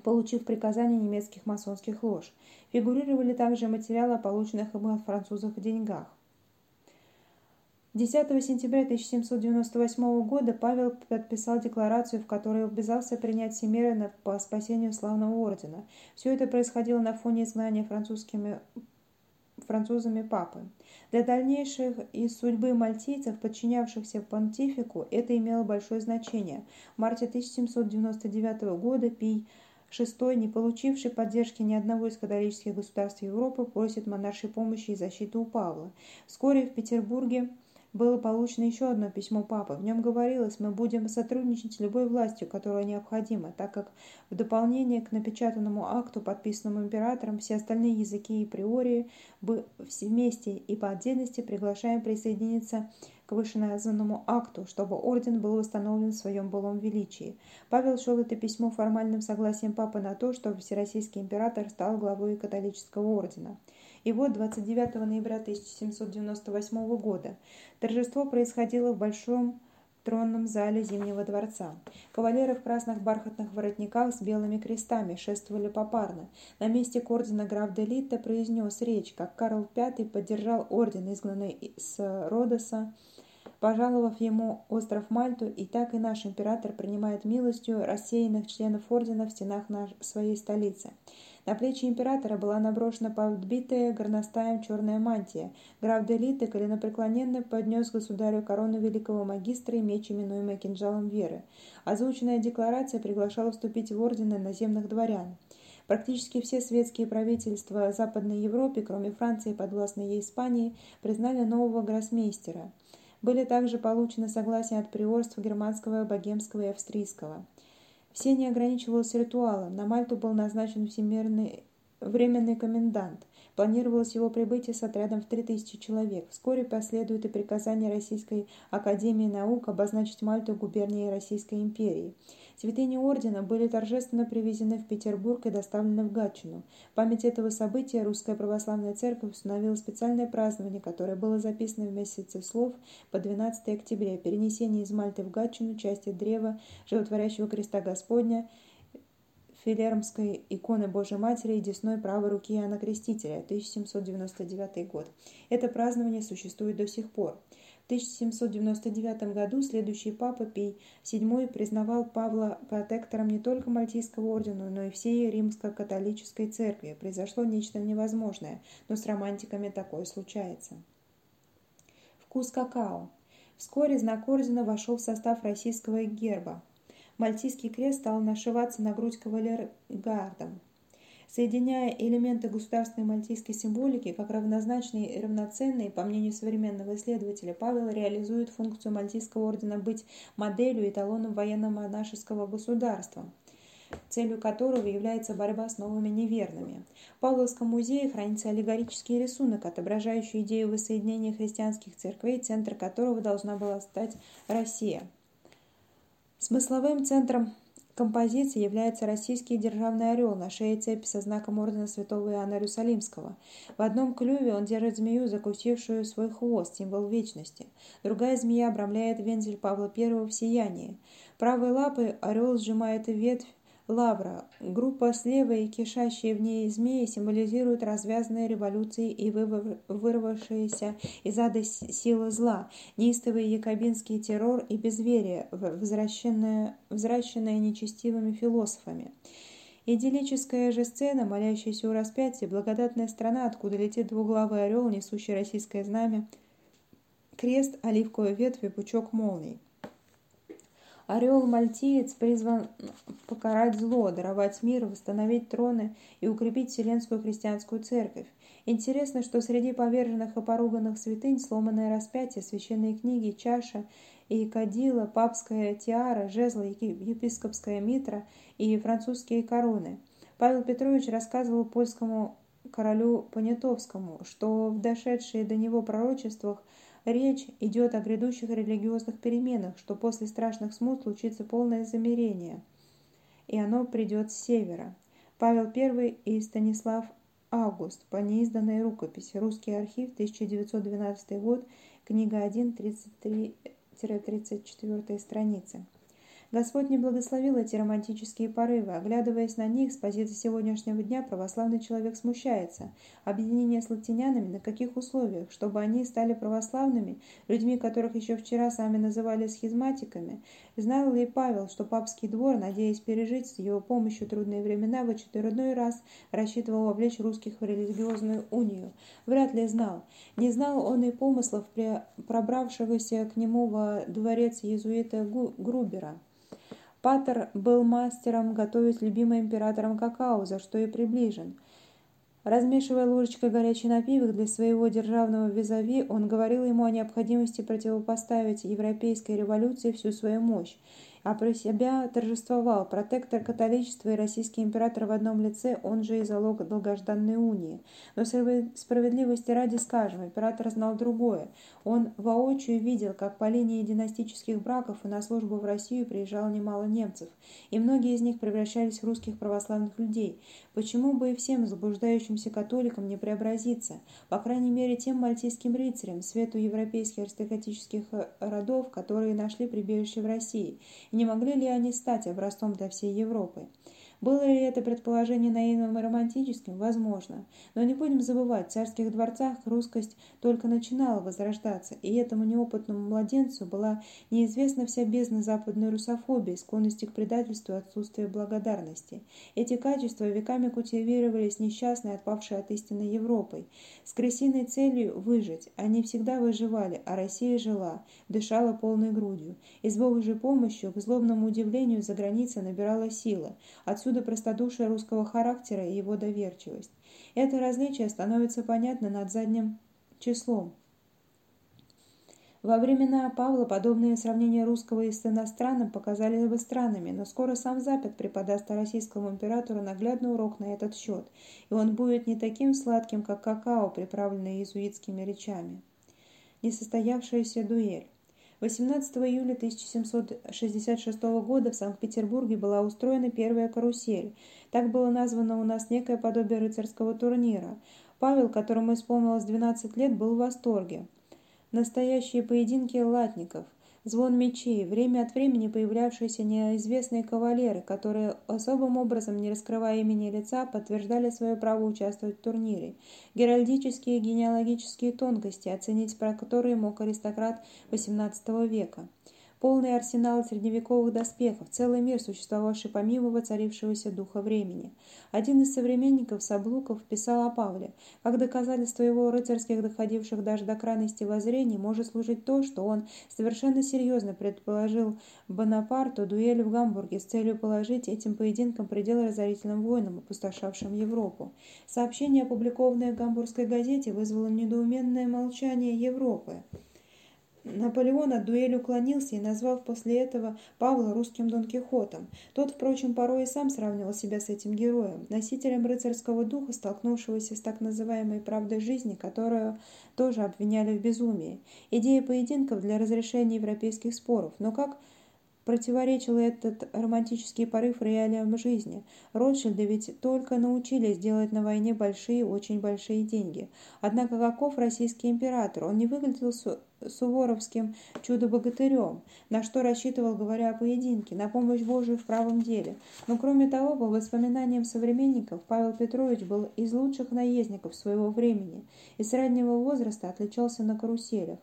получив приказание немецких масонских лож. Фигурировали также материалы о полученных им от французов деньгах. 10 сентября 1798 года Павел подписал декларацию, в которой обязался принять все меры по спасению славного ордена. Все это происходило на фоне изгнания французскими французами папы. Для дальнейших и судьбы мальтийцев, подчинявшихся понтифику, это имело большое значение. В марте 1799 года Пий VI, не получивший поддержки ни одного из католических государств Европы, просит монаршей помощи и защиты у Павла. Вскоре в Петербурге было получено еще одно письмо папы. В нем говорилось, мы будем сотрудничать с любой властью, которая необходима, так как в дополнение к напечатанному акту, подписанному императором, все остальные языки и приории вместе и по отдельности приглашаем присоединиться к вышеназванному акту, чтобы орден был восстановлен в своем былом величии. Павел шел это письмо формальным согласием папы на то, чтобы Всероссийский император стал главой католического ордена. И вот 29 ноября 1798 года торжество происходило в Большом тронном зале Зимнего дворца. Кавалеры в красных бархатных воротниках с белыми крестами шествовали попарно. На месте к ордена граф де Литте произнес речь, как Карл V поддержал орден, изгнанный с Родоса, пожаловав ему остров Мальту, и так и наш император принимает милостью рассеянных членов ордена в стенах своей столицы. На плечи императора была наброшена подбитая горностаем черная мантия. Граф Делиты коленопреклоненно поднес государю корону великого магистра и меч, именуемый кинжалом веры. Озвученная декларация приглашала вступить в ордены наземных дворян. Практически все светские правительства Западной Европы, кроме Франции и подвластной ей Испании, признали нового гроссмейстера. Были также получены согласия от приорств германского, богемского и австрийского. Все не ограничивалось ритуалом. На Мальту был назначен всемирный временный комендант. Планировалось его прибытие с отрядом в 3000 человек. Вскоре последует и приказание Российской Академии Наук обозначить Мальту губернией Российской империи. Святыни ордена были торжественно привезены в Петербург и доставлены в Гатчину. В память этого события Русская Православная Церковь установила специальное празднование, которое было записано в месяце слов по 12 октября. Перенесение из Мальты в Гатчину части древа животворящего креста Господня Филермской иконы Божьей Матери и десной правой руки Иоанна Крестителя, 1799 год. Это празднование существует до сих пор. В 1799 году следующий папа Пий VII признавал Павла протектором не только Мальтийского ордена, но и всей римско-католической церкви. Произошло нечто невозможное, но с романтиками такое случается. Вкус какао. Вскоре знак ордена вошел в состав российского герба. Мальтийский крест стал нашиваться на грудь кавалергардом. Соединяя элементы государственной мальтийской символики как равнозначные и равноценные, по мнению современного исследователя, Павел реализует функцию Мальтийского ордена быть моделью и эталоном военно-монашеского государства – целью которого является борьба с новыми неверными. В Павловском музее хранится аллегорический рисунок, отображающий идею воссоединения христианских церквей, центр которого должна была стать Россия. Смысловым центром композиции является российский державный орел на шее цепи со знаком ордена святого Иоанна Иерусалимского. В одном клюве он держит змею, закусившую свой хвост, символ вечности. Другая змея обрамляет вензель Павла I в сиянии. Правой лапой орел сжимает ветвь Лавра. Группа слева и кишащие в ней змеи символизируют развязанные революции и вырвавшиеся из ада силы зла, неистовый якобинский террор и безверие, возвращенное, возвращенное нечестивыми философами. Идиллическая же сцена, молящаяся у распятия, благодатная страна, откуда летит двуглавый орел, несущий российское знамя, крест, оливковая ветвь и пучок молний. Орел-мальтиец призван покарать зло, даровать мир, восстановить троны и укрепить Вселенскую христианскую церковь. Интересно, что среди поверженных и поруганных святынь сломанное распятие, священные книги, чаша и кадила, папская тиара, жезла, епископская митра и французские короны. Павел Петрович рассказывал польскому королю Понятовскому, что в дошедшие до него пророчествах Речь идет о грядущих религиозных переменах, что после страшных смут случится полное замирение, и оно придет с севера. Павел I и Станислав Август по неизданной рукописи. Русский архив, 1912 год, книга 1, 33-34 страницы. Господь не благословил эти романтические порывы. Оглядываясь на них, с позиции сегодняшнего дня православный человек смущается. Объединение с латинянами на каких условиях? Чтобы они стали православными, людьми, которых еще вчера сами называли схизматиками? Знал ли Павел, что папский двор, надеясь пережить с его помощью трудные времена, в очередной раз рассчитывал вовлечь русских в религиозную унию? Вряд ли знал. Не знал он и помыслов пробравшегося к нему во дворец иезуита Грубера. Паттер был мастером готовить любимый императором какао, за что и приближен. Размешивая ложечкой горячий напиток для своего державного визави, он говорил ему о необходимости противопоставить европейской революции всю свою мощь а про себя торжествовал протектор католичества и российский император в одном лице, он же и залог долгожданной унии. Но справедливости ради скажем, император знал другое. Он воочию видел, как по линии династических браков и на службу в Россию приезжало немало немцев, и многие из них превращались в русских православных людей. Почему бы и всем заблуждающимся католикам не преобразиться, по крайней мере тем мальтийским рыцарям, свету европейских аристократических родов, которые нашли прибежище в России, и не могли ли они стать образцом для всей Европы? Было ли это предположение наивным и романтическим? Возможно. Но не будем забывать, в царских дворцах русскость только начинала возрождаться, и этому неопытному младенцу была неизвестна вся бездна западной русофобии, склонности к предательству и отсутствия благодарности. Эти качества веками культивировались несчастной, отпавшей от истины Европой. С крысиной целью выжить. Они всегда выживали, а Россия жила, дышала полной грудью. И с Божьей помощью, к злобному удивлению, за границей набирала силы. Отсюда Отсюда простодушие русского характера и его доверчивость. Это различие становится понятно над задним числом. Во времена Павла подобные сравнения русского и с иностранным показали бы странными, но скоро сам Запад преподаст российскому императору наглядный урок на этот счет, и он будет не таким сладким, как какао, приправленный иезуитскими речами. Несостоявшаяся дуэль. 18 июля 1766 года в Санкт-Петербурге была устроена первая карусель. Так было названо у нас некое подобие рыцарского турнира. Павел, которому исполнилось 12 лет, был в восторге. Настоящие поединки латников. Звон мечей, время от времени появлявшиеся неизвестные кавалеры, которые особым образом, не раскрывая имени лица, подтверждали свое право участвовать в турнире, геральдические и генеалогические тонкости, оценить про которые мог аристократ XVIII века полный арсенал средневековых доспехов, целый мир, существовавший помимо воцарившегося духа времени. Один из современников Саблуков писал о Павле. Как доказательство его рыцарских, доходивших даже до крайности воззрений, может служить то, что он совершенно серьезно предположил Бонапарту дуэль в Гамбурге с целью положить этим поединкам предел разорительным войнам, опустошавшим Европу. Сообщение, опубликованное в Гамбургской газете, вызвало недоуменное молчание Европы. Наполеон от дуэли уклонился и назвал после этого Павла русским Дон Кихотом. Тот, впрочем, порой и сам сравнивал себя с этим героем, носителем рыцарского духа, столкнувшегося с так называемой правдой жизни, которую тоже обвиняли в безумии. Идея поединков для разрешения европейских споров. Но как противоречил этот романтический порыв реалиям жизни. Ротшильды ведь только научились делать на войне большие, очень большие деньги. Однако каков российский император? Он не выглядел суворовским чудо-богатырем, на что рассчитывал, говоря о поединке, на помощь Божию в правом деле. Но кроме того, по воспоминаниям современников, Павел Петрович был из лучших наездников своего времени и с раннего возраста отличался на каруселях.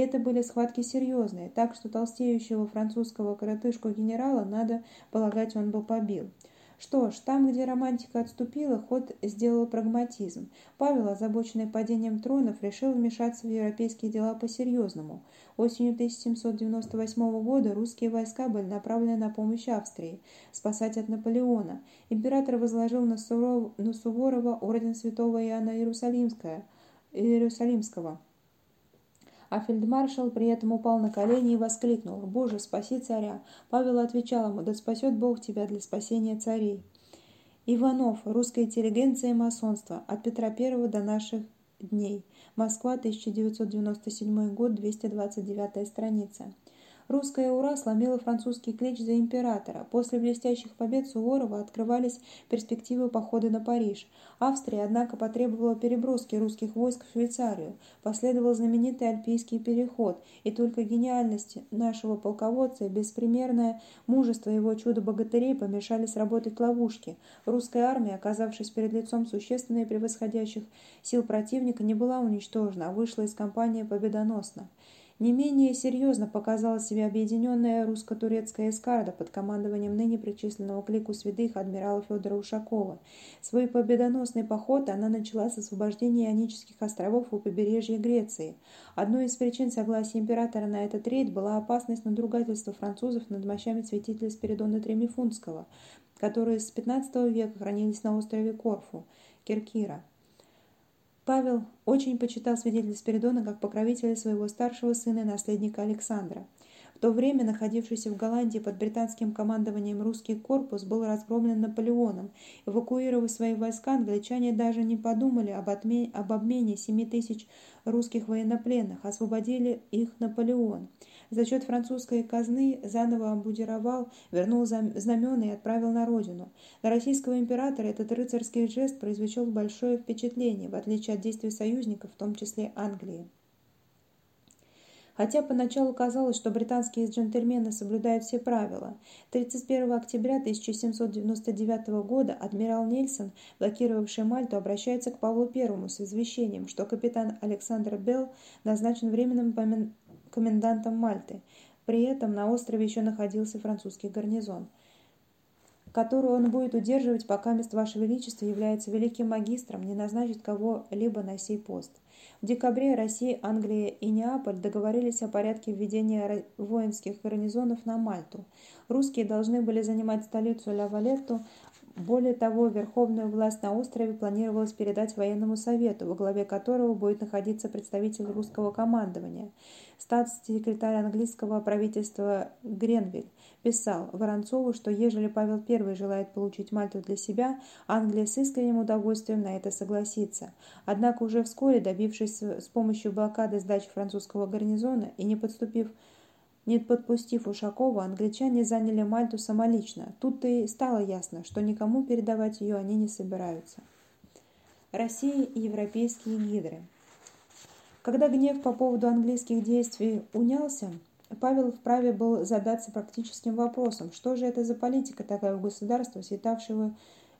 Это были схватки серьезные, так что толстеющего французского коротышку-генерала, надо полагать, он бы побил. Что ж, там, где романтика отступила, ход сделал прагматизм. Павел, озабоченный падением тронов, решил вмешаться в европейские дела по-серьезному. Осенью 1798 года русские войска были направлены на помощь Австрии, спасать от Наполеона. Император возложил на, Суров... на Суворова орден святого Иоанна Иерусалимского. А фельдмаршал при этом упал на колени и воскликнул «Боже, спаси царя!» Павел отвечал ему «Да спасет Бог тебя для спасения царей!» Иванов. Русская интеллигенция и масонство. От Петра I до наших дней. Москва, 1997 год, 229 страница. Русская «Ура» сломила французский клич за императора. После блестящих побед Суворова открывались перспективы похода на Париж. Австрия, однако, потребовала переброски русских войск в Швейцарию. Последовал знаменитый Альпийский переход, и только гениальность нашего полководца и беспримерное мужество его чудо-богатырей помешали сработать ловушки. Русская армия, оказавшись перед лицом существенно превосходящих сил противника, не была уничтожена, а вышла из кампании победоносно. Не менее серьезно показала себя объединенная русско-турецкая эскарда под командованием ныне причисленного к лику святых адмирала Федора Ушакова. Свой победоносный поход она начала с освобождения Ионических островов у побережья Греции. Одной из причин согласия императора на этот рейд была опасность надругательства французов над мощами святителя Спиридона Тремифунского, которые с XV века хранились на острове Корфу, Киркира. Павел очень почитал свидетеля Спиридона как покровителя своего старшего сына и наследника Александра. В то время находившийся в Голландии под британским командованием русский корпус был разгромлен Наполеоном. Эвакуировав свои войска, англичане даже не подумали об, отме... об обмене 7 тысяч русских военнопленных, освободили их Наполеон за счет французской казны заново обмундировал, вернул знамена и отправил на родину. На российского императора этот рыцарский жест произвел большое впечатление, в отличие от действий союзников, в том числе Англии. Хотя поначалу казалось, что британские джентльмены соблюдают все правила. 31 октября 1799 года адмирал Нельсон, блокировавший Мальту, обращается к Павлу I с извещением, что капитан Александр Белл назначен временным комендантом Мальты. При этом на острове еще находился французский гарнизон, который он будет удерживать, пока мест Ваше Величество является великим магистром, не назначит кого-либо на сей пост. В декабре Россия, Англия и Неаполь договорились о порядке введения воинских гарнизонов на Мальту. Русские должны были занимать столицу Ла-Валетту, более того, верховную власть на острове планировалось передать военному совету, во главе которого будет находиться представитель русского командования. Статс-секретарь английского правительства Гренвиль писал Воронцову, что ежели Павел I желает получить Мальту для себя, Англия с искренним удовольствием на это согласится. Однако уже вскоре, добившись с помощью блокады сдачи французского гарнизона и не подступив не подпустив Ушакова, англичане заняли Мальту самолично. Тут-то и стало ясно, что никому передавать ее они не собираются. Россия и европейские гидры. Когда гнев по поводу английских действий унялся, Павел вправе был задаться практическим вопросом, что же это за политика такая у государства, считавшего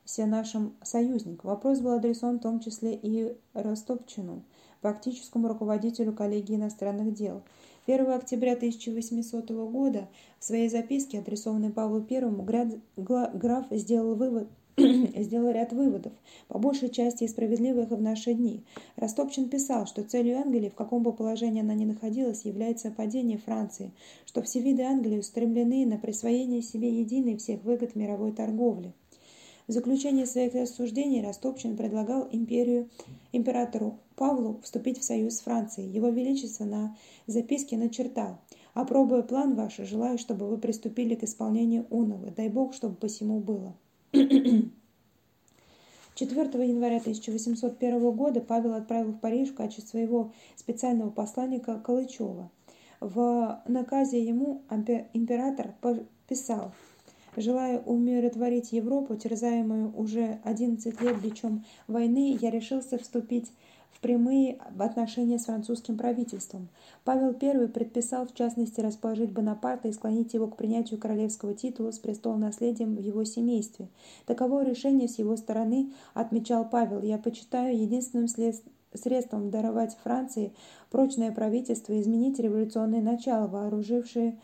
все нашим союзником. Вопрос был адресован в том числе и Ростопчину, практическому руководителю коллегии иностранных дел. 1 октября 1800 года в своей записке, адресованной Павлу I, граф сделал вывод, сделал ряд выводов, по большей части и справедливых в наши дни. Растопчин писал, что целью Англии, в каком бы положении она ни находилась, является падение Франции, что все виды Англии устремлены на присвоение себе единой всех выгод мировой торговли. В заключение своих рассуждений Растопчин предлагал империю, императору Павлу вступить в союз с Францией. Его Величество на записке начертал «Опробуя план ваш, желаю, чтобы вы приступили к исполнению уновы. Дай Бог, чтобы посему было». 4 января 1801 года Павел отправил в Париж в качестве своего специального посланника Калычева. В наказе ему император писал Желая умиротворить Европу, терзаемую уже 11 лет бичом войны, я решился вступить в прямые отношения с французским правительством. Павел I предписал в частности расположить Бонапарта и склонить его к принятию королевского титула с престол-наследием в его семействе. Таково решение с его стороны, отмечал Павел, я почитаю единственным следствием средством даровать Франции прочное правительство и изменить революционные начала, вооружившие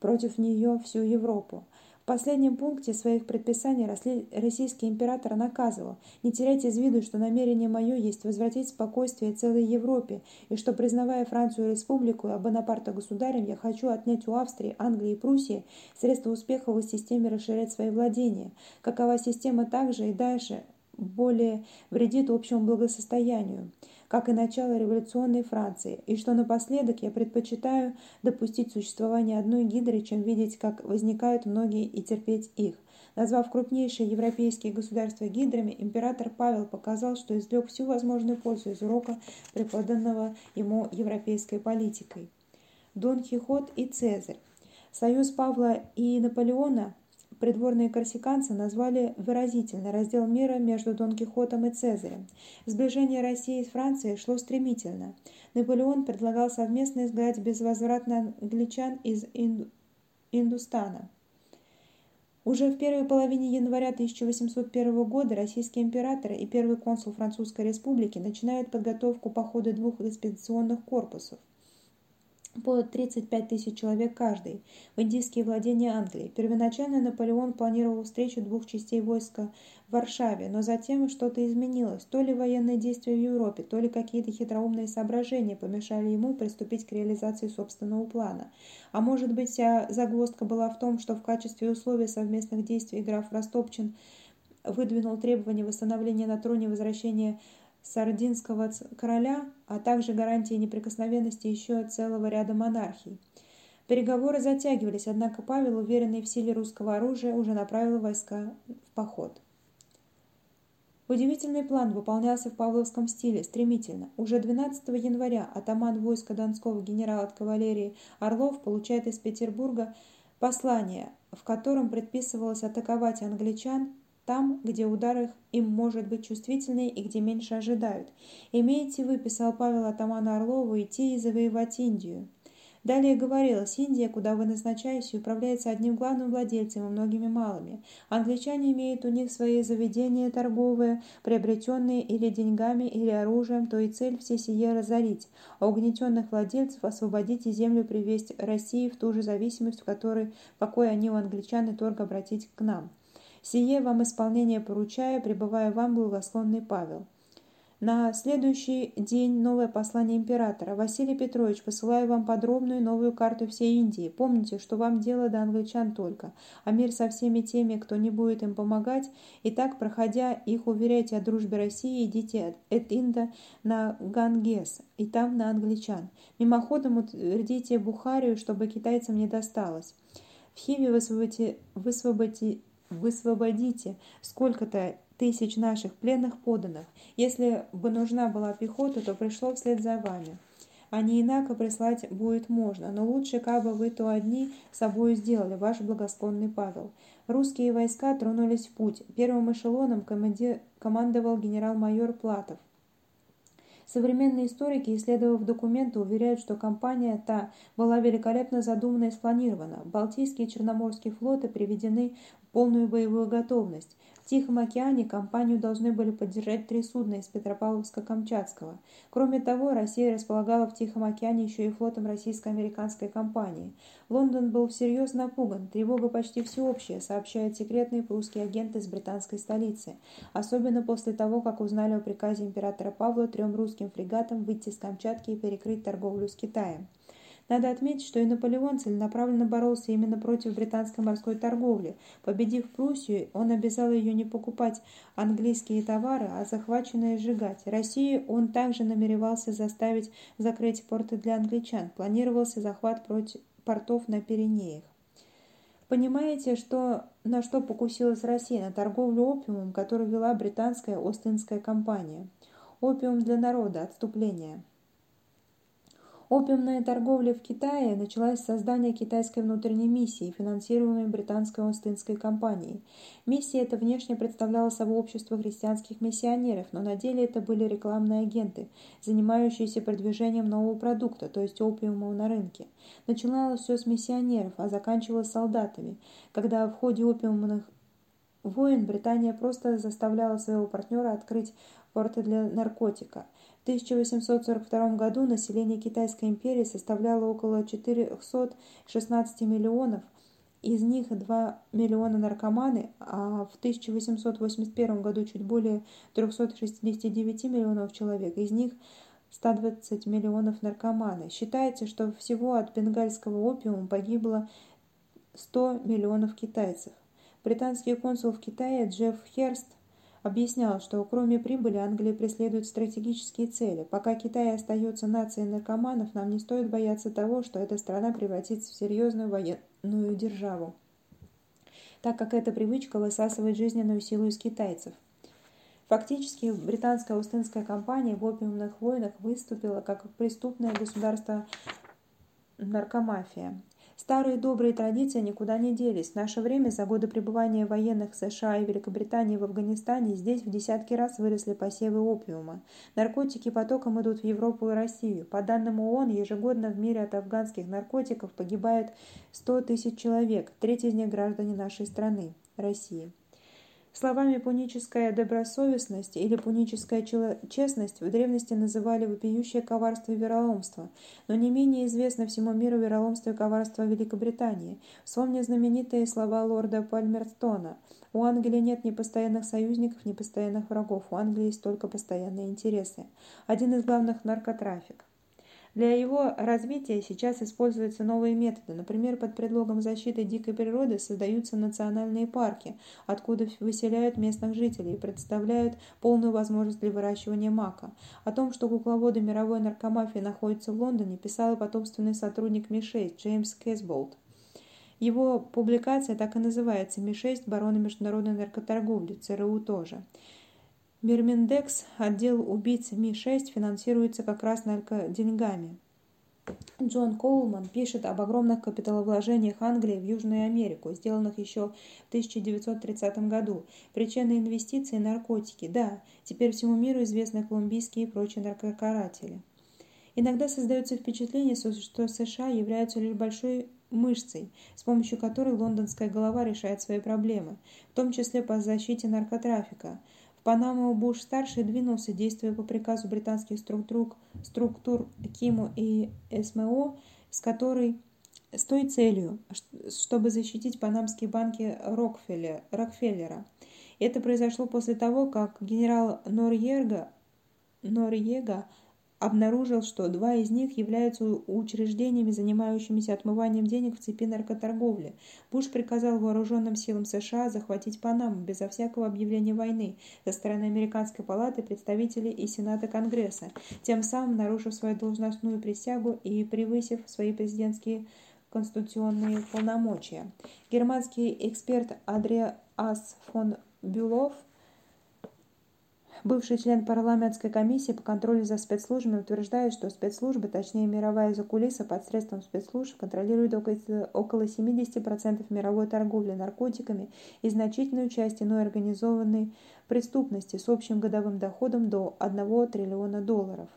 против нее всю Европу. В последнем пункте своих предписаний российский император наказывал «Не теряйте из виду, что намерение мое есть возвратить спокойствие целой Европе, и что, признавая Францию республику, а Бонапарта государем, я хочу отнять у Австрии, Англии и Пруссии средства успеха в системе расширять свои владения. Какова система также и дальше более вредит общему благосостоянию как и начало революционной Франции, и что напоследок я предпочитаю допустить существование одной гидры, чем видеть, как возникают многие и терпеть их. Назвав крупнейшие европейские государства гидрами, император Павел показал, что извлек всю возможную пользу из урока, преподанного ему европейской политикой. Дон Кихот и Цезарь. Союз Павла и Наполеона Придворные корсиканцы назвали выразительно раздел мира между Дон Кихотом и Цезарем. Сближение России с Францией шло стремительно. Наполеон предлагал совместно изгнать безвозвратно англичан из Ин... Индустана. Уже в первой половине января 1801 года российский император и первый консул Французской республики начинают подготовку похода двух экспедиционных корпусов – по 35 тысяч человек каждый, в индийские владения Англии. Первоначально Наполеон планировал встречу двух частей войска в Варшаве, но затем что-то изменилось. То ли военные действия в Европе, то ли какие-то хитроумные соображения помешали ему приступить к реализации собственного плана. А может быть, вся загвоздка была в том, что в качестве условия совместных действий граф Растопчин выдвинул требование восстановления на троне возвращения сардинского короля, а также гарантии неприкосновенности еще целого ряда монархий. Переговоры затягивались, однако Павел, уверенный в силе русского оружия, уже направил войска в поход. Удивительный план выполнялся в павловском стиле, стремительно. Уже 12 января атаман войска Донского генерал от кавалерии Орлов получает из Петербурга послание, в котором предписывалось атаковать англичан там, где удар их им может быть чувствительнее и где меньше ожидают. «Имеете вы, — писал Павел атаману Орлову, — идти и завоевать Индию». Далее говорилось, Индия, куда вы назначаетесь, управляется одним главным владельцем и многими малыми. Англичане имеют у них свои заведения торговые, приобретенные или деньгами, или оружием, то и цель все сие разорить, а угнетенных владельцев освободить и землю привести России в ту же зависимость, в которой, какой они у англичан и торг обратить к нам. Сие вам исполнение поручая, пребывая вам благословный Павел. На следующий день новое послание императора. Василий Петрович, посылаю вам подробную новую карту всей Индии. Помните, что вам дело до англичан только, а мир со всеми теми, кто не будет им помогать. И так, проходя, их уверяйте о дружбе России, идите от Инда на Гангес, и там на англичан. Мимоходом утвердите Бухарию, чтобы китайцам не досталось. В Хиве высвободите, высвободите высвободите сколько-то тысяч наших пленных поданных. Если бы нужна была пехота, то пришло вслед за вами. А не инако прислать будет можно, но лучше, как бы вы то одни собою сделали, ваш благосклонный Павел. Русские войска тронулись в путь. Первым эшелоном командировал генерал-майор Платов. Современные историки, исследовав документы, уверяют, что компания та была великолепно задумана и спланирована. Балтийские и Черноморские флоты приведены полную боевую готовность. В Тихом океане компанию должны были поддержать три судна из Петропавловска-Камчатского. Кроме того, Россия располагала в Тихом океане еще и флотом российско-американской компании. Лондон был всерьез напуган, тревога почти всеобщая, сообщают секретные прусские агенты из британской столицы. Особенно после того, как узнали о приказе императора Павла трем русским фрегатам выйти с Камчатки и перекрыть торговлю с Китаем. Надо отметить, что и Наполеон целенаправленно боролся именно против британской морской торговли. Победив Пруссию, он обязал ее не покупать английские товары, а захваченные сжигать. Россию он также намеревался заставить закрыть порты для англичан. Планировался захват против портов на Пиренеях. Понимаете, что, на что покусилась Россия? На торговлю опиумом, которую вела британская Остинская компания. Опиум для народа, отступление. Опиумная торговля в Китае началась с создания китайской внутренней миссии, финансируемой британской Остинской компанией. Миссия эта внешне представляла собой общество христианских миссионеров, но на деле это были рекламные агенты, занимающиеся продвижением нового продукта, то есть опиума на рынке. Начиналось все с миссионеров, а заканчивалось солдатами, когда в ходе опиумных войн Британия просто заставляла своего партнера открыть порты для наркотика – 1842 году население Китайской империи составляло около 416 миллионов, из них 2 миллиона наркоманы, а в 1881 году чуть более 369 миллионов человек, из них 120 миллионов наркоманы. Считается, что всего от бенгальского опиума погибло 100 миллионов китайцев. Британский консул в Китае Джефф Херст объяснял, что кроме прибыли Англия преследует стратегические цели. Пока Китай остается нацией наркоманов, нам не стоит бояться того, что эта страна превратится в серьезную военную державу, так как эта привычка высасывает жизненную силу из китайцев. Фактически, британская Остинская компания в опиумных войнах выступила как преступное государство наркомафия. Старые добрые традиции никуда не делись. В наше время, за годы пребывания военных США и Великобритании в Афганистане, здесь в десятки раз выросли посевы опиума. Наркотики потоком идут в Европу и Россию. По данным ООН, ежегодно в мире от афганских наркотиков погибает 100 тысяч человек, треть из них граждане нашей страны, России. Словами пуническая добросовестность или пуническая честность в древности называли вопиющее коварство и вероломство, но не менее известно всему миру вероломство и коварство Великобритании. Вспомни знаменитые слова лорда Пальмертона. У Англии нет ни постоянных союзников, ни постоянных врагов, у Англии есть только постоянные интересы. Один из главных – наркотрафик. Для его развития сейчас используются новые методы. Например, под предлогом защиты дикой природы создаются национальные парки, откуда выселяют местных жителей и представляют полную возможность для выращивания мака. О том, что кукловоды мировой наркомафии находятся в Лондоне, писал потомственный сотрудник Ми-6 Джеймс Кэсболт. Его публикация так и называется «Ми-6. Бароны международной наркоторговли. ЦРУ тоже». Мирминдекс, отдел убийц Ми-6, финансируется как раз наркоденьгами. Джон Коулман пишет об огромных капиталовложениях Англии в Южную Америку, сделанных еще в 1930 году. Причина инвестиций – наркотики. Да, теперь всему миру известны колумбийские и прочие наркокаратели. Иногда создается впечатление, что США являются лишь большой мышцей, с помощью которой лондонская голова решает свои проблемы, в том числе по защите наркотрафика – Панаму Буш-старший двинулся, действуя по приказу британских структур, структур КИМО и СМО, с которой с той целью, чтобы защитить панамские банки Рокфеллера. Это произошло после того, как генерал Норьерга, Норьега обнаружил, что два из них являются учреждениями, занимающимися отмыванием денег в цепи наркоторговли. Буш приказал вооруженным силам США захватить Панаму безо всякого объявления войны со стороны Американской палаты представителей и Сената Конгресса, тем самым нарушив свою должностную присягу и превысив свои президентские конституционные полномочия. Германский эксперт Андреас фон Бюлов Бывший член парламентской комиссии по контролю за спецслужбами утверждает, что спецслужбы, точнее мировая закулиса посредством спецслужб контролирует около 70% мировой торговли наркотиками и значительную часть иной организованной преступности с общим годовым доходом до 1 триллиона долларов.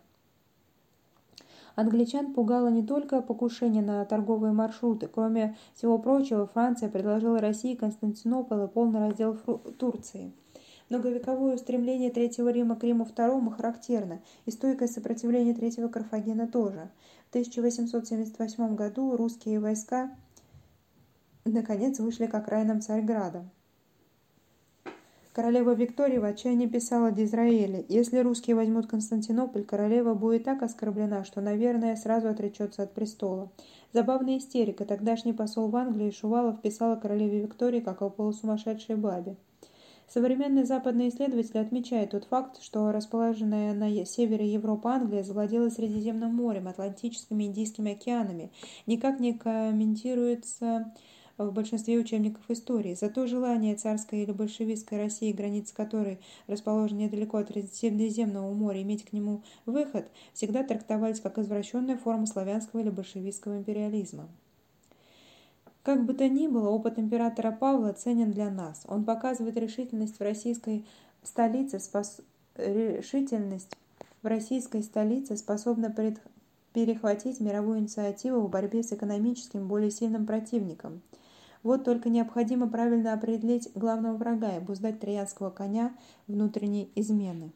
Англичан пугало не только покушение на торговые маршруты. Кроме всего прочего, Франция предложила России Константинополь и полный раздел Турции. Многовековое устремление Третьего Рима к Риму II характерно, и стойкое сопротивление Третьего Карфагена тоже. В 1878 году русские войска наконец вышли к окраинам Царьграда. Королева Виктория в отчаянии писала Дизраэле, «Если русские возьмут Константинополь, королева будет так оскорблена, что, наверное, сразу отречется от престола». Забавная истерика. Тогдашний посол в Англии Шувалов писала королеве Виктории как о полусумасшедшей бабе. Современные западные исследователи отмечают тот факт, что расположенная на севере Европы Англия завладела Средиземным морем, Атлантическими и Индийскими океанами. Никак не комментируется в большинстве учебников истории. Зато желание царской или большевистской России, границы которой расположены недалеко от Средиземного моря, иметь к нему выход, всегда трактовались как извращенная форма славянского или большевистского империализма. Как бы то ни было, опыт императора Павла ценен для нас. Он показывает решительность в российской столице, спос... решительность в российской столице способна пред... перехватить мировую инициативу в борьбе с экономическим более сильным противником – вот только необходимо правильно определить главного врага и обуздать троянского коня внутренней измены.